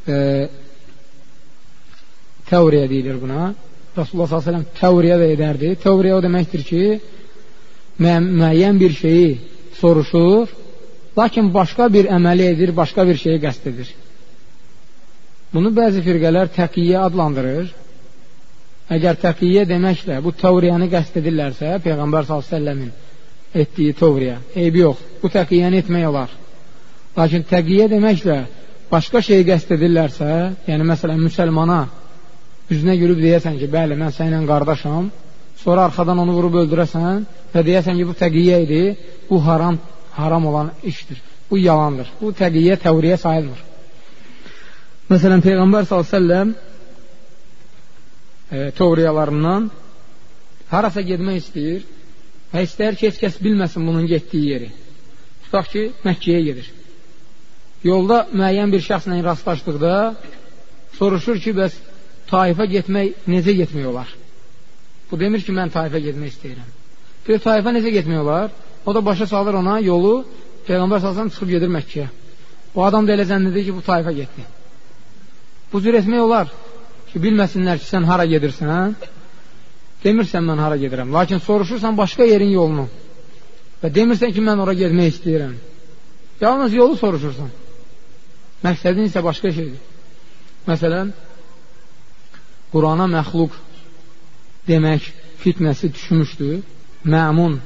e, təvriyə deyilir buna. Rasulullah s.ə.v təvriyə də edərdi. Təvriyə o deməkdir ki, müə müəyyən bir şeyi soruşur, lakin başqa bir əməli edir, başqa bir şeyi qəst edir. Bunu bəzi firqələr təqiyyə adlandırır. Əgər təqiyyə deməklə bu təvriyəni qəst edirlərsə, Peyğəmbər s.ə.v-in etdiyi təvriyə, eybi yox, bu təqiyyəni etmək olar. Lakin təqiyyə deməklə başqa şeyi qəst edirlərsə, yəni məsələn, müsəlmana üzünə gülüb deyəsən ki, bəli, mən sənlə qardaşam, sonra arxadan onu vurub öldürəsən və deyəsən ki, bu təqiyyə idi, bu haram, haram olan işdir. Bu yalandır. Bu təqiyyə təvriyə sayılmır. Məsələn, Peyğəmbər s.ə.v e, təvriyalarından harasa gedmək istəyir və istəyir ki, heç kəs bilməsin bunun getdiyi yeri. Tutaq ki, Məkkəyə gedir. Yolda müəyyən bir şəxslə rastlaşdıqda soruşur ki, bəs Taifə getmək necə getmək olar? Bu demir ki, mən Taifə getmək istəyirəm. Bir Taifə necə getmək olar? O da başa salır ona yolu Peyğəmbər salsan çıxıb gedir Məkkəyə. O adam da elə zənnidir ki, bu Taifə getdi. Bu cür etmək olar ki, bilməsinlər ki, sən hara gedirsən, demirsən mən hara gedirəm. Lakin soruşursan başqa yerin yolunu və demirsən ki, mən ora getmək istəyirəm. Yalnız yolu soruşursan. Məqsədin isə başqa şeydir. Məsələn, Qurana məxluq demək fitnəsi düşmüşdür. Məmun,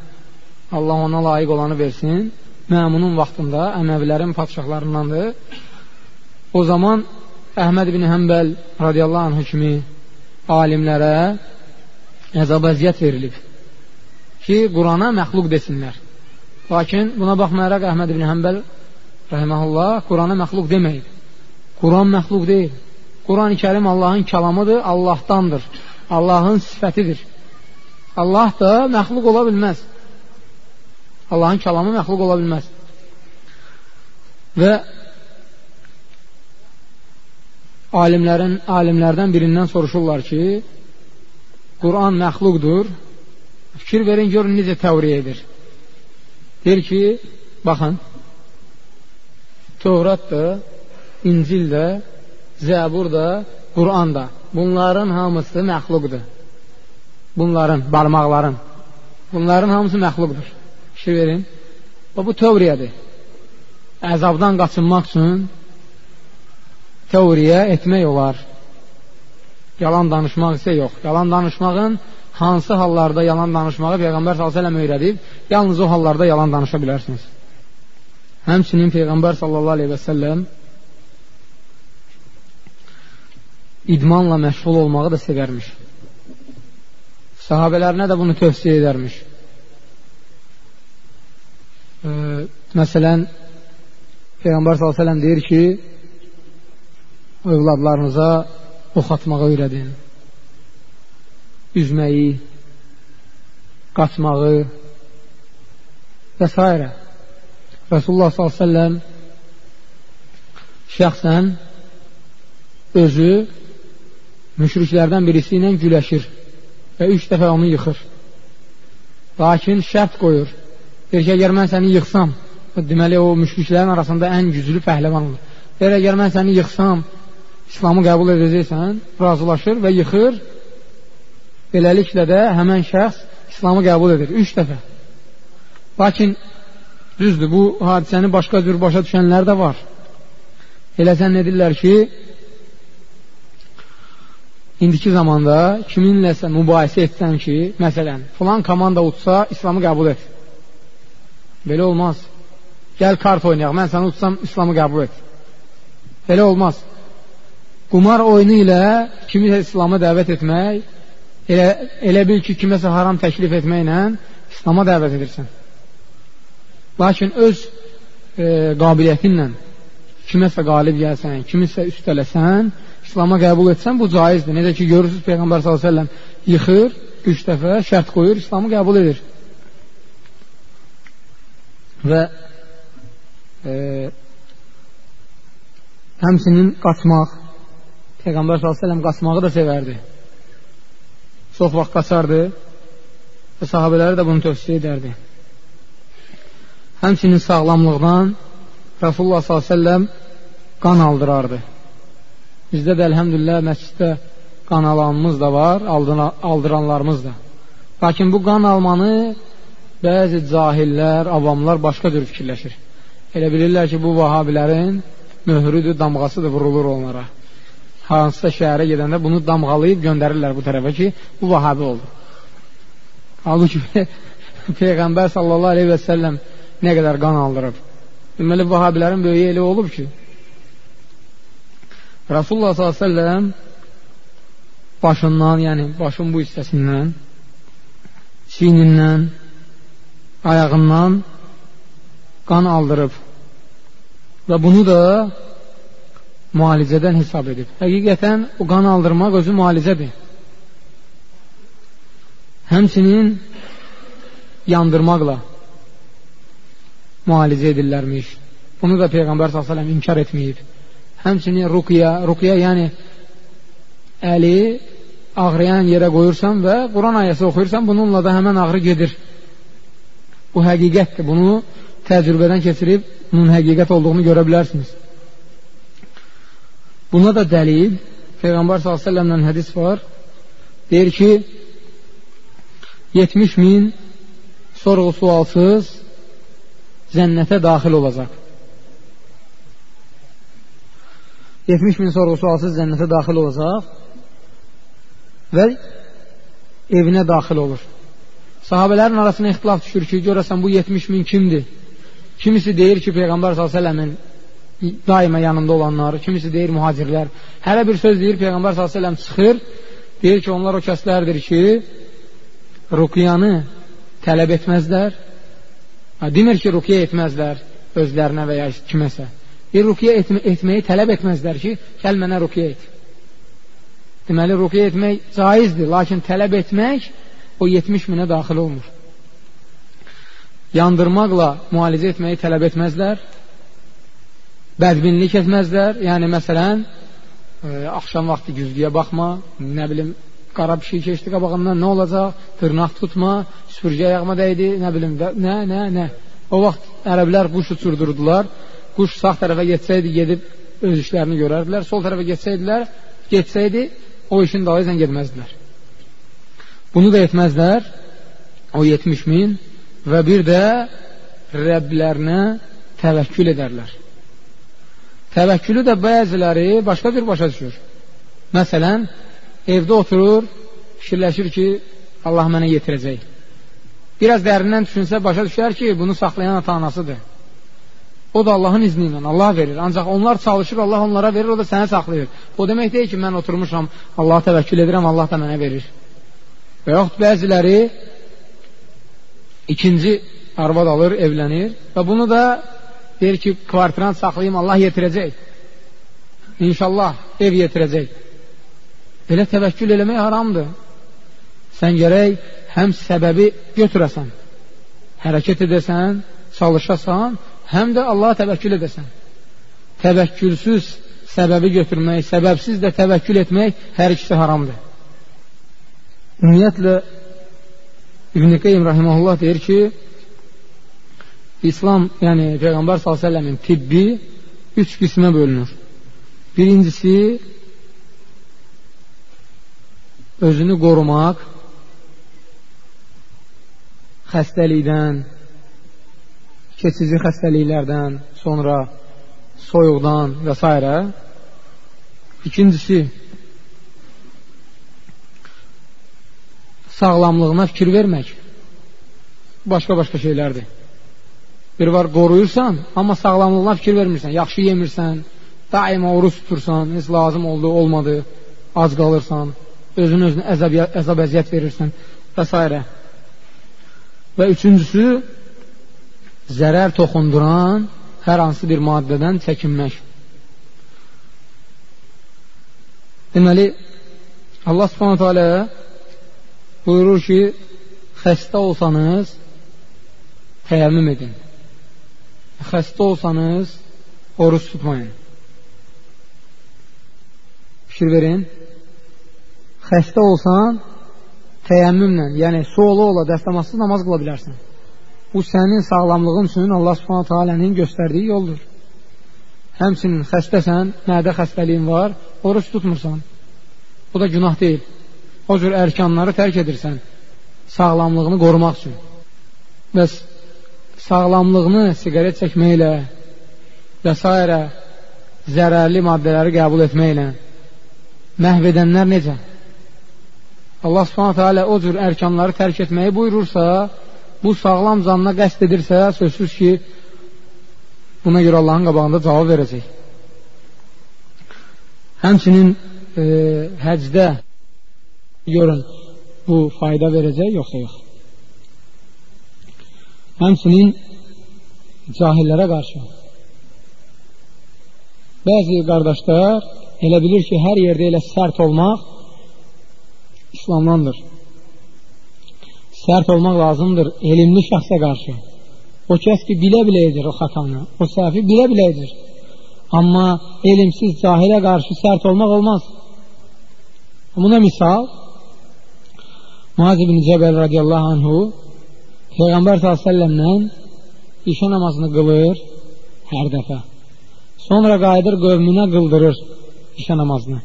Allah ona layiq olanı versin, Məmunun vaxtında əməvilərin patişahlarındandır. O zaman Əhməd ibn Həmbəl radiyallahu anh kimi alimlərə əzab əziyyət verilib ki, Qurana məxluq desinlər. Lakin buna baxmayaraq Əhməd ibn Həmbəl rəhməhullah Qurana məxluq deməyib. Quran məxluq deyil. Quran-ı kərim Allahın kəlamıdır, Allahdandır. Allahın sifətidir. Allah da məxluq ola bilməz. Allahın kəlamı məxluq ola bilməz. Və alimlərin, alimlərdən birindən soruşurlar ki, Quran məxluqdur, fikir verin, görün necə təvriyə edir. Deyir ki, baxın, Tövrat da, İncil də, Zəbur da, Quran da. Bunların hamısı məxluqdur. Bunların, barmaqların. Bunların hamısı məxluqdur. Fikir verin. Və bu teoriyadır. Əzabdan qaçınmaq üçün teoriya etmək olar. Yalan danışmaq isə yox. Yalan danışmağın hansı hallarda yalan danışmağı Peyğəmbər s.ə.v öyrədib, yalnız o hallarda yalan danışa bilərsiniz. Həmçinin Peyğəmbər s.ə.v idmanla məşğul olmağı da sevərmiş. Sahabələrinə də bunu tövsiyə edərmiş. E, məsələn, Peyğəmbər s.ə.v deyir ki, övladlarınıza ox atmağı öyrədin, üzməyi, qaçmağı və s. Rasulullah s.ə.v şəxsən özü müşriklərdən birisi ilə güləşir və üç dəfə onu yıxır. Lakin şərt qoyur. Deyir ki, əgər mən səni yıxsam, deməli o müşriklərin arasında ən güclü pəhləvan olur. Deyir, əgər mən səni yıxsam, İslamı qəbul edəcəksən, razılaşır və yıxır. Beləliklə də həmən şəxs İslamı qəbul edir. Üç dəfə. Lakin düzdür, bu hadisəni başqa cür başa düşənlər də var. Elə zənn edirlər ki, indiki zamanda kiminləsə mübahisə etsən ki, məsələn, filan komanda utsa, İslamı qəbul et. Belə olmaz. Gəl kart oynayaq, mən səni utsam, İslamı qəbul et. Belə olmaz. Qumar oyunu ilə kimisə İslamı dəvət etmək, elə, elə bil ki, kiməsə haram təklif etməklə İslama dəvət edirsən. Lakin öz e, qabiliyyətinlə kiməsə qalib gəlsən, kimisə üstələsən, İslama qəbul etsən, bu caizdir. Necə ki, görürsünüz Peyğəmbər s.ə.v yıxır, üç dəfə şərt qoyur, İslamı qəbul edir. Və e, həmsinin qaçmaq, Peyğəmbər s.ə.v qaçmağı da sevərdi. Çox vaxt qaçardı və sahabələri də bunu tövsiyə edərdi. Həmsinin sağlamlıqdan Rasulullah s.ə.v qan aldırardı. Bizdə də əlhəmdülillah məsciddə qan alanımız da var, aldıranlarımız da. Lakin bu qan almanı bəzi cahillər, avamlar başqa cür fikirləşir. Elə bilirlər ki, bu vahabilərin möhrüdür, damğasıdır, vurulur onlara. Hansısa şəhərə gedəndə bunu damğalayıb göndərirlər bu tərəfə ki, bu vahabi oldu. Halbuki Peyğəmbər sallallahu aleyhi və səlləm nə qədər qan aldırıb. Deməli, vahabilərin böyüyü elə olub ki, Rasulullah s.ə.v başından, yəni başın bu hissəsindən, çiynindən, ayağından qan aldırıb və bunu da müalicədən hesab edib. Həqiqətən o qan aldırmaq özü müalicədir. Həmçinin yandırmaqla müalicə edirlərmiş. Bunu da Peyğəmbər s.ə.v inkar etməyib. Həmçinin ruqya, ruqya yəni əli ağrıyan yerə qoyursan və Quran ayəsi oxuyursan, bununla da həmən ağrı gedir. Bu həqiqətdir. Bunu təcrübədən keçirib bunun həqiqət olduğunu görə bilərsiniz. Buna da dəlil Peyğəmbər s.ə.v-dən hədis var. Deyir ki, 70 min sorğu sualsız cənnətə daxil olacaq. 70 min sorğu sualsız cənnətə daxil olacaq və evinə daxil olur. Sahabələrin arasına ixtilaf düşür ki, görəsən bu 70 min kimdir? Kimisi deyir ki, Peyğəmbər s.ə.v-in daima yanında olanlar, kimisi deyir mühacirlər. Hələ bir söz deyir, Peyğəmbər s.ə.v çıxır, deyir ki, onlar o kəslərdir ki, ruqiyanı tələb etməzlər. Demir ki, ruqiyə etməzlər özlərinə və ya kiməsə. Bir rukiyə etmə, etməyi tələb etməzlər ki, gəl mənə rukiyə et. Deməli, rukiyə etmək caizdir, lakin tələb etmək o 70 minə daxil olmur. Yandırmaqla müalicə etməyi tələb etməzlər, bədbinlik etməzlər, yəni məsələn, e, axşam vaxtı güzgüyə baxma, nə bilim, qara bir şey keçdi qabağından, nə olacaq, tırnaq tutma, süpürgə ayağıma dəydi, nə bilim, də, nə, nə, nə. O vaxt ərəblər quş uçurdurdular, Quş sağ tərəfə getsəydi, gedib öz işlərini görərdilər. Sol tərəfə getsəydilər, getsəydi, o işin dalayla getməzdilər. Bunu da etməzlər, o 70 min və bir də Rəblərinə təvəkkül edərlər. Təvəkkülü də bəziləri başqa bir başa düşür. Məsələn, evdə oturur, fikirləşir ki, Allah mənə yetirəcək. Biraz dərindən düşünsə, başa düşər ki, bunu saxlayan ata-anasıdır. O da Allahın izni ilə Allah verir. Ancaq onlar çalışır, Allah onlara verir, o da sənə saxlayır. O demək deyil ki, mən oturmuşam, Allaha təvəkkül edirəm, Allah da mənə verir. Və yaxud bəziləri ikinci arvad alır, evlənir və bunu da deyir ki, kvartirant saxlayayım, Allah yetirəcək. İnşallah ev yetirəcək. Belə təvəkkül eləmək haramdır. Sən gərək həm səbəbi götürəsən, hərəkət edəsən, çalışasan, həm də Allaha təvəkkül edəsən. Təvəkkülsüz səbəbi götürmək, səbəbsiz də təvəkkül etmək hər ikisi haramdır. Ümumiyyətlə, İbn-i Qeym Rahiməhullah deyir ki, İslam, yəni Peyğəmbər s.ə.v-in tibbi üç qismə bölünür. Birincisi, özünü qorumaq, xəstəlikdən, keçici xəstəliklərdən, sonra soyuqdan və s. İkincisi, sağlamlığına fikir vermək başqa-başqa şeylərdir. Bir var, qoruyursan, amma sağlamlığına fikir vermirsən, yaxşı yemirsən, daima oruç tutursan, heç lazım oldu, olmadı, ac qalırsan, özün özünə əzab, əzab əziyyət verirsən və s. Və üçüncüsü, zərər toxunduran hər hansı bir maddədən çəkinmək. Deməli, Allah subhanətə alə buyurur ki, xəstə olsanız, təyəmmüm edin. Xəstə olsanız, oruç tutmayın. Fikir verin. Xəstə olsan, təyəmmümlə, yəni su ola ola dəstəmassız namaz qıla bilərsən. Bu sənin sağlamlığın üçün Allah subhanətə alənin göstərdiyi yoldur. həmsinin xəstəsən, mədə xəstəliyin var, oruç tutmursan. Bu da günah deyil. O cür ərkanları tərk edirsən sağlamlığını qorumaq üçün. Bəs sağlamlığını siqaret çəkməklə və s. zərərli maddələri qəbul etməklə məhv edənlər necə? Allah subhanətə alə o cür ərkanları tərk etməyi buyurursa, bu sağlam canına qəst edirsə, sözsüz ki, buna görə Allahın qabağında cavab verəcək. Həmçinin e, həcdə görün, bu fayda verəcək, yoxsa yox. Həmçinin cahillərə qarşı bəzi qardaşlar elə bilir ki, hər yerdə elə sərt olmaq İslamdandır. Sərt olmaq lazımdır elmli şəxsə qarşı. O kəs ki, bilə-bilə edir o xatanı, o səhvi bilə-bilə edir. Amma elmsiz cahilə qarşı sərt olmaq olmaz. Buna misal, Muaz ibn Cəbəl radiyallahu anhu Peyğəmbər s.ə.v-lə işə namazını qılır hər dəfə. Sonra qayıdır qövmünə qıldırır işə namazını.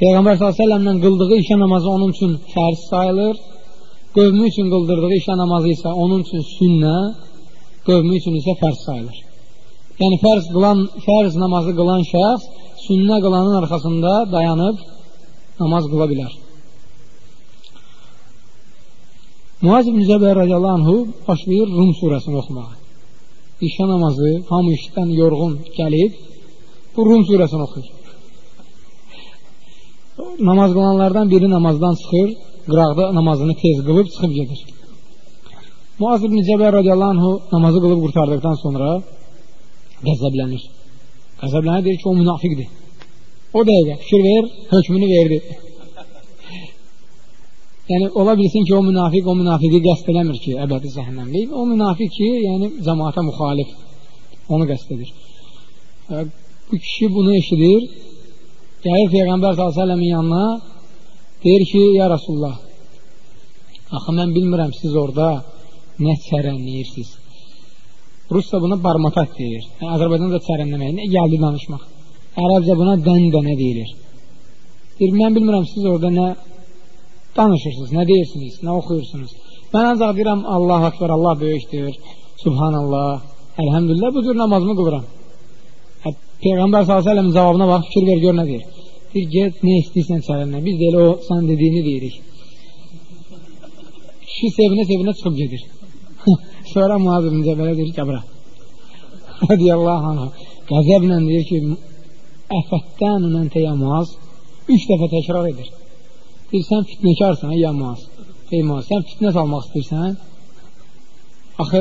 Peyğəmbər s.ə.v-lə qıldığı işə namazı onun üçün fərz sayılır, qövmü üçün qıldırdığı işə namazı isə onun üçün sünnə, qövmü üçün isə fərz sayılır. Yəni, fərz, qılan, fərz namazı qılan şəxs sünnə qılanın arxasında dayanıb namaz qıla bilər. Muaz ibn Cəbər radiyallahu anhu başlayır Rum surəsini oxumağa. İşə namazı, hamı işdən yorğun gəlib, bu Rum surəsini oxuyur namaz qılanlardan biri namazdan çıxır, qıraqda namazını tez qılıb çıxıb gedir. Muaz ibn Cəbər radiyallahu anhu namazı qılıb qurtardıqdan sonra qəzəblənir. Qəzəblənir deyir ki, o münafiqdir. O dəqiqə fikir ver, hökmünü verdi. Yəni, ola bilsin ki, o münafiq o münafiqi qəst eləmir ki, əbədi zəhənnəmliyib. O münafiq ki, yəni cəmaata müxalif onu qəst edir. Bu kişi bunu eşidir, Gəlir Peyğəmbər s.ə.v-in yanına, deyir ki, ya Rasulullah, axı mən bilmirəm siz orada nə çərənləyirsiniz. Rusca buna barmatak deyir. Yəni, Azərbaycanda çərənləmək, nə gəldi danışmaq. Ərəbcə buna dən-dənə deyilir. Deyir, mən bilmirəm siz orada nə danışırsınız, nə deyirsiniz, nə oxuyursunuz. Mən ancaq deyirəm, Allah akbar, Allah böyükdür, subhanallah, əlhəmdülillah, bu cür namazımı qılıram. Peyğəmbər s.ə.v cavabına bax, fikir ver, gör nə deyir. Deyir, get, nə istəyirsən çərəndən. Biz də elə o sən dediyini deyirik. Kişi sevinə-sevinə çıxıb gedir. Sonra Muaz ibn Cəbələ deyir, qəbra. Radiyallahu anhə. Qəzəblə deyir ki, əfətdən məntə ya Muaz. Üç dəfə təkrar edir. Deyir, sən fitnəkarsan, ya Muaz. Ey Muaz, sən fitnə salmaq istəyirsən. Axı,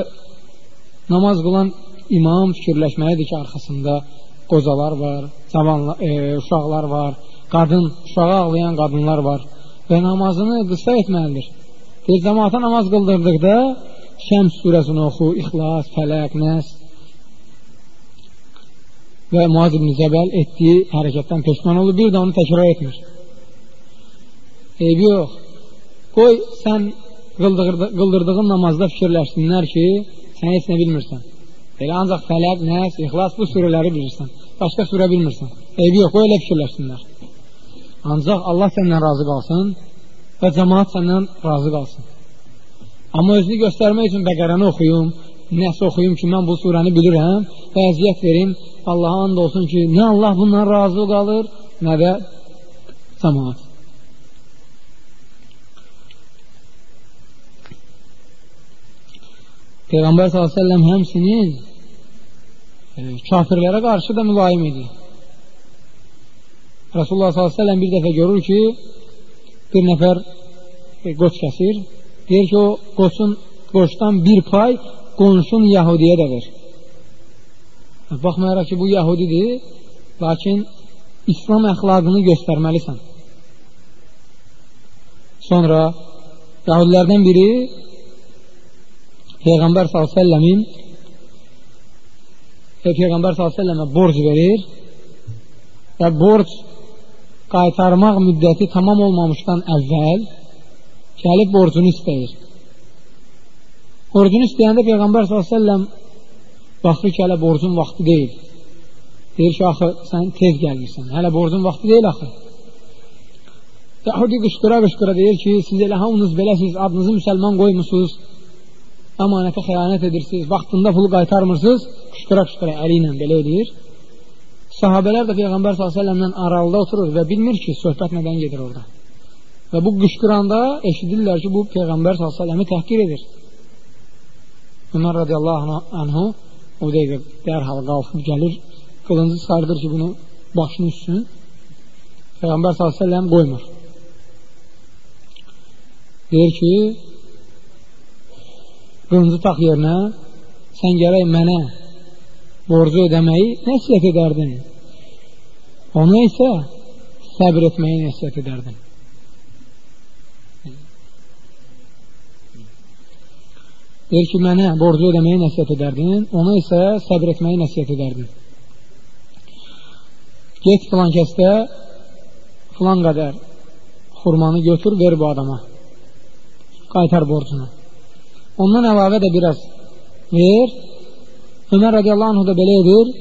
namaz qılan imam fikirləşməlidir ki, arxasında qocalar var, cavanlar, e, uşaqlar var, qadın, uşağı ağlayan qadınlar var və namazını qısa etməlidir. Deyir, cəmaata namaz qıldırdıqda Şəms surəsini oxu, İxlas, Fələq, Nəs və Muaz ibn Cəbəl etdiyi hərəkətdən peşman olur, bir də onu təkrar etmir. Eybi yox. Qoy sən qıldırdığın namazda fikirləşsinlər ki, sən heç nə bilmirsən. Elə ancaq Fələq, Nəs, İxlas bu surələri bilirsən. Başqa surə bilmirsən. Eybi yox, o elə fikirləşsinlər. Ancaq Allah səndən razı qalsın və cəmaat səndən razı qalsın. Amma özünü göstərmək üçün bəqərəni oxuyum, nəsə oxuyum ki, mən bu surəni bilirəm və əziyyət verim. Allaha and olsun ki, nə Allah bundan razı qalır, nə də cəmaat. Peyğəmbər s.ə.v həmsinin e, kafirlərə qarşı da mülayim idi. Rasulullah s.ə.v bir dəfə görür ki, bir nəfər e, qoç kəsir, deyir ki, o qoçun, qoçdan bir pay qonşun Yahudiyə də ver. Baxmayaraq ki, bu Yahudidir, lakin İslam əxlaqını göstərməlisən. Sonra Yahudilərdən biri Peyğəmbər s.ə.v-in Peyğəmbər s.ə.və borc verir və borc qaytarmaq müddəti tamam olmamışdan əvvəl gəlib borcunu istəyir. Borcunu istəyəndə Peyğəmbər s.ə.v baxır ki, hələ borcun vaxtı deyil. Deyir ki, axı, sən tez gəlmirsən. Hələ borcun vaxtı deyil axı. Yahudi qışqıra-qışqıra deyir ki, siz elə hamınız beləsiz, adınızı müsəlman qoymusunuz, əmanətə xəyanət edirsiniz, vaxtında pulu qaytarmırsınız, qışqıra-qışqıra əli ilə belə edir. Sahabələr də Peyğəmbər s.ə.v-lə aralıda oturur və bilmir ki, söhbət nədən gedir orada. Və bu qışqıranda eşidirlər ki, bu Peyğəmbər s.ə.v-i təhqir edir. Ömər radiyallahu anhu o dəqiqə dərhal qalxıb gəlir, qılıncı çıxardır ki, bunu başını üstün. Peyğəmbər s.ə.v qoymur. Deyir ki, qılıncı tax yerinə, sən gərək mənə borcu ödəməyi nəsiyyət edərdin. Ona isə səbr etməyi nəsiyyət edərdin. Deyir ki, mənə borcu ödəməyi nəsiyyət edərdin, ona isə səbr etməyi nəsiyyət edərdin. Get filan kəsdə filan qədər xurmanı götür, ver bu adama. Qaytar borcunu. Ondan əlavə də biraz ver. Ömər radiyallahu anh da belə edir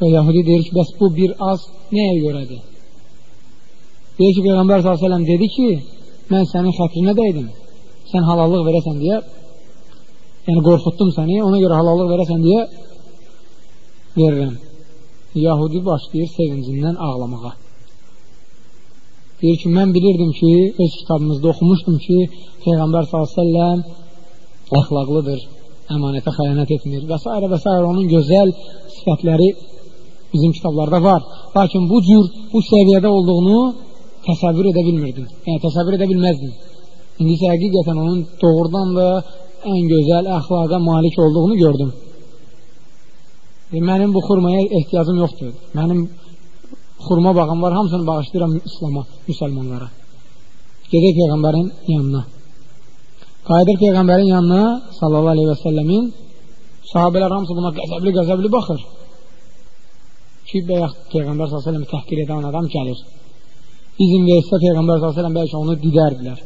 və Yahudi deyir ki, bəs bu bir az nəyə görədir? Deyir ki, Peyğəmbər s.ə.v dedi ki, mən sənin xətrinə dəydim, sən halallıq verəsən deyə yəni qorxutdum səni, ona görə halallıq verəsən deyə verirəm. Yahudi başlayır sevincindən ağlamağa. Deyir ki, mən bilirdim ki, öz kitabımızda oxumuşdum ki, Peyğəmbər s.ə.v əxlaqlıdır, əmanətə xəyanət etmir və s. və s. onun gözəl sifətləri bizim kitablarda var. Lakin bu cür, bu səviyyədə olduğunu təsəvvür edə bilmirdim. Yəni, təsəvvür edə bilməzdim. İndi isə həqiqətən onun doğrudan da ən gözəl əxlaqa malik olduğunu gördüm. E, mənim bu xurmaya ehtiyacım yoxdur. Mənim xurma bağım var, hamısını bağışlayıram İslama, müsəlmanlara. Gedək Peyğəmbərin yanına. Qayıdır Peyğəmbərin yanına, sallallahu aleyhi və səlləmin, sahabələr hamısı buna qəzəbli-qəzəbli baxır. Ki, bəyək Peyğəmbər s.ə.v təhqir edən adam gəlir. İzin versə Peyğəmbər s.ə.v bəlkə onu didərdilər.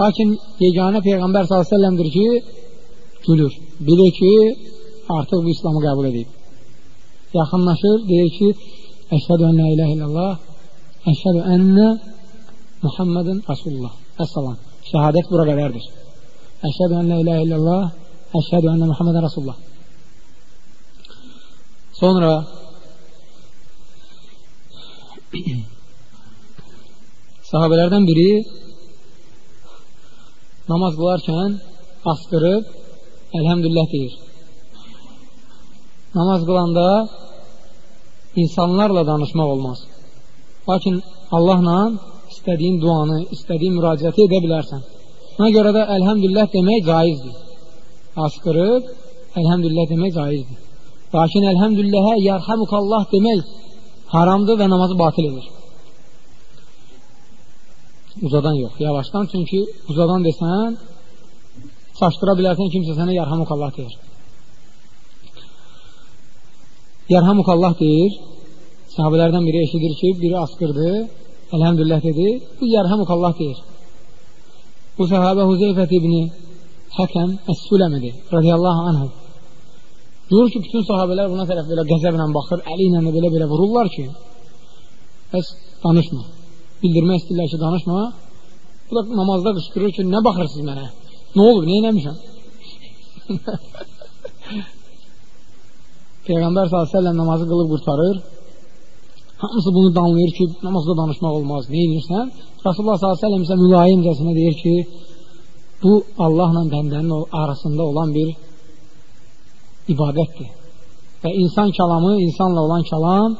Lakin yeganə Peyğəmbər s.ə.v-dir ki, gülür. Bilir ki, artıq bu İslamı qəbul edib. Yaxınlaşır, deyir ki, Əşhədu ən la ilə illallah, Əşhədu ənnə Muhammedin Rasulullah. Əssalam. Şəhadət bura qədərdir. Əşhədu ən la ilə illallah, Əşhədu ənnə Muhammedin Rasulullah. Sonra sahabələrdən biri namaz qılarkən asqırıb əlhəmdülillah deyir. Namaz qılanda insanlarla danışmaq olmaz. Lakin Allahla istədiyin duanı, istədiyin müraciəti edə bilərsən. Buna görə də əlhəmdülillah demək caizdir. Asqırıb əlhəmdülillah demək caizdir. Lakin əlhəmdülləhə yərhəmukallah demək haramdır və namazı batil edir. Uzadan yox, yavaşdan. Çünki uzadan desən, çaşdıra bilərsən kimsə sənə yarhamukallah deyir. Yarhamukallah deyir. Sahabələrdən biri eşidir ki, biri asqırdı, əlhəmdülillah dedi, bu yarhamukallah deyir. Bu sahabə Huzeyfət ibni Həkəm Əs-Süləmidir, radiyallahu anhu. Görür ki, bütün sahabələr buna tərəf belə qəzəblə baxır, əli ilə belə-belə vururlar ki, bəs danışma bildirmək istəyirlər ki, danışma. Bu da namazda qışqırır ki, nə baxırsınız mənə? Nə olub, nə eləmişəm? Peyğəmbər s.ə.v namazı qılıb qurtarır. Hamısı bunu danlayır ki, namazda danışmaq olmaz. Nə edirsən? Rasulullah s.ə.v isə mülayimcəsinə deyir ki, bu Allahla bəndənin arasında olan bir ibadətdir. Və insan kəlamı, insanla olan kəlam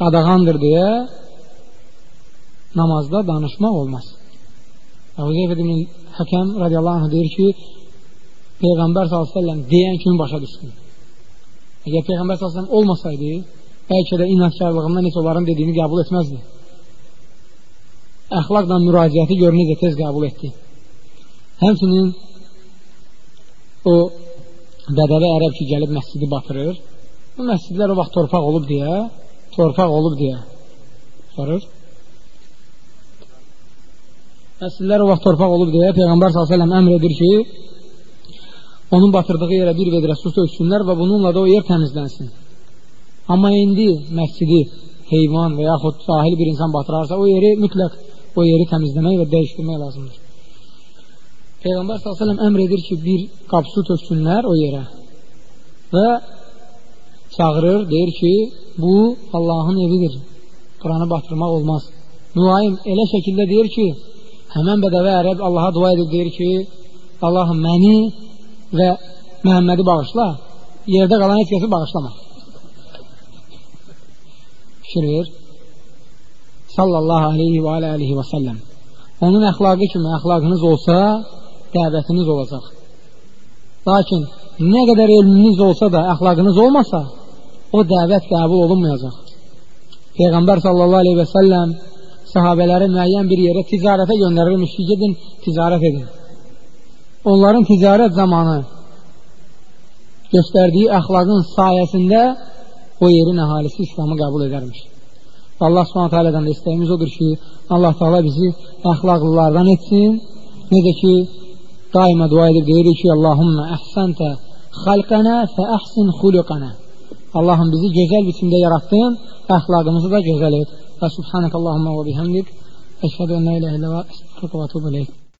qadağandır deyə namazda danışmaq olmaz. Hüzeyfə ibn Həkəm radiyallahu anh deyir ki, Peyğəmbər s.ə.v deyən kimi başa düşdüm. Əgər Peyğəmbər s.ə.v olmasaydı, bəlkə də inatkarlığından heç onların dediyini qəbul etməzdi. Əxlaqla müraciəti gör necə tez qəbul etdi. Həmçinin o bədəvi ərəb ki, gəlib məscidi batırır. Bu məscidlər o vaxt torpaq olub deyə, torpaq olub deyə sorur. Nəsillər o vaxt torpaq olub deyə Peyğəmbər s.ə.v əmr edir ki, onun batırdığı yerə bir vedrə su töksünlər və bununla da o yer təmizlənsin. Amma indi məscidi heyvan və yaxud sahil bir insan batırarsa, o yeri mütləq o yeri təmizləmək və dəyişdirmək lazımdır. Peyğəmbər s.ə.v əmr edir ki, bir qab su töksünlər o yerə və çağırır, deyir ki, bu Allahın evidir, Quranı batırmaq olmaz. Mülayim elə şəkildə deyir ki, həmən bədəvə ərəb Allaha dua edir, deyir ki, Allahım məni və Məhəmmədi bağışla, yerdə qalan heç kəsi bağışlama. Fikir ver. Sallallahu aleyhi və aleyhi və səlləm. Onun əxlaqı kimi əxlaqınız olsa, dəvətiniz olacaq. Lakin nə qədər elminiz olsa da əxlaqınız olmasa, o dəvət qəbul olunmayacaq. Peyğəmbər sallallahu aleyhi və səlləm sahabələri müəyyən bir yerə ticarətə göndərilmiş ki, gedin, ticarət edin. Onların ticarət zamanı göstərdiyi əxlaqın sayəsində o yerin əhalisi İslamı qəbul edərmiş. Allah subhanət alədən də istəyimiz odur ki, Allah taala bizi əxlaqlılardan etsin. Necə ki, daima dua edib deyirik ki, Allahümmə əhsəntə xalqənə fə əhsin xuluqənə. Allahım bizi gözəl biçimdə yaratdın, əxlaqımızı da gözəl et. Və subhanək Allahümmə və bihamdik. Əşhədə ən la ilə ilə və əstəqə və tubu iləyik.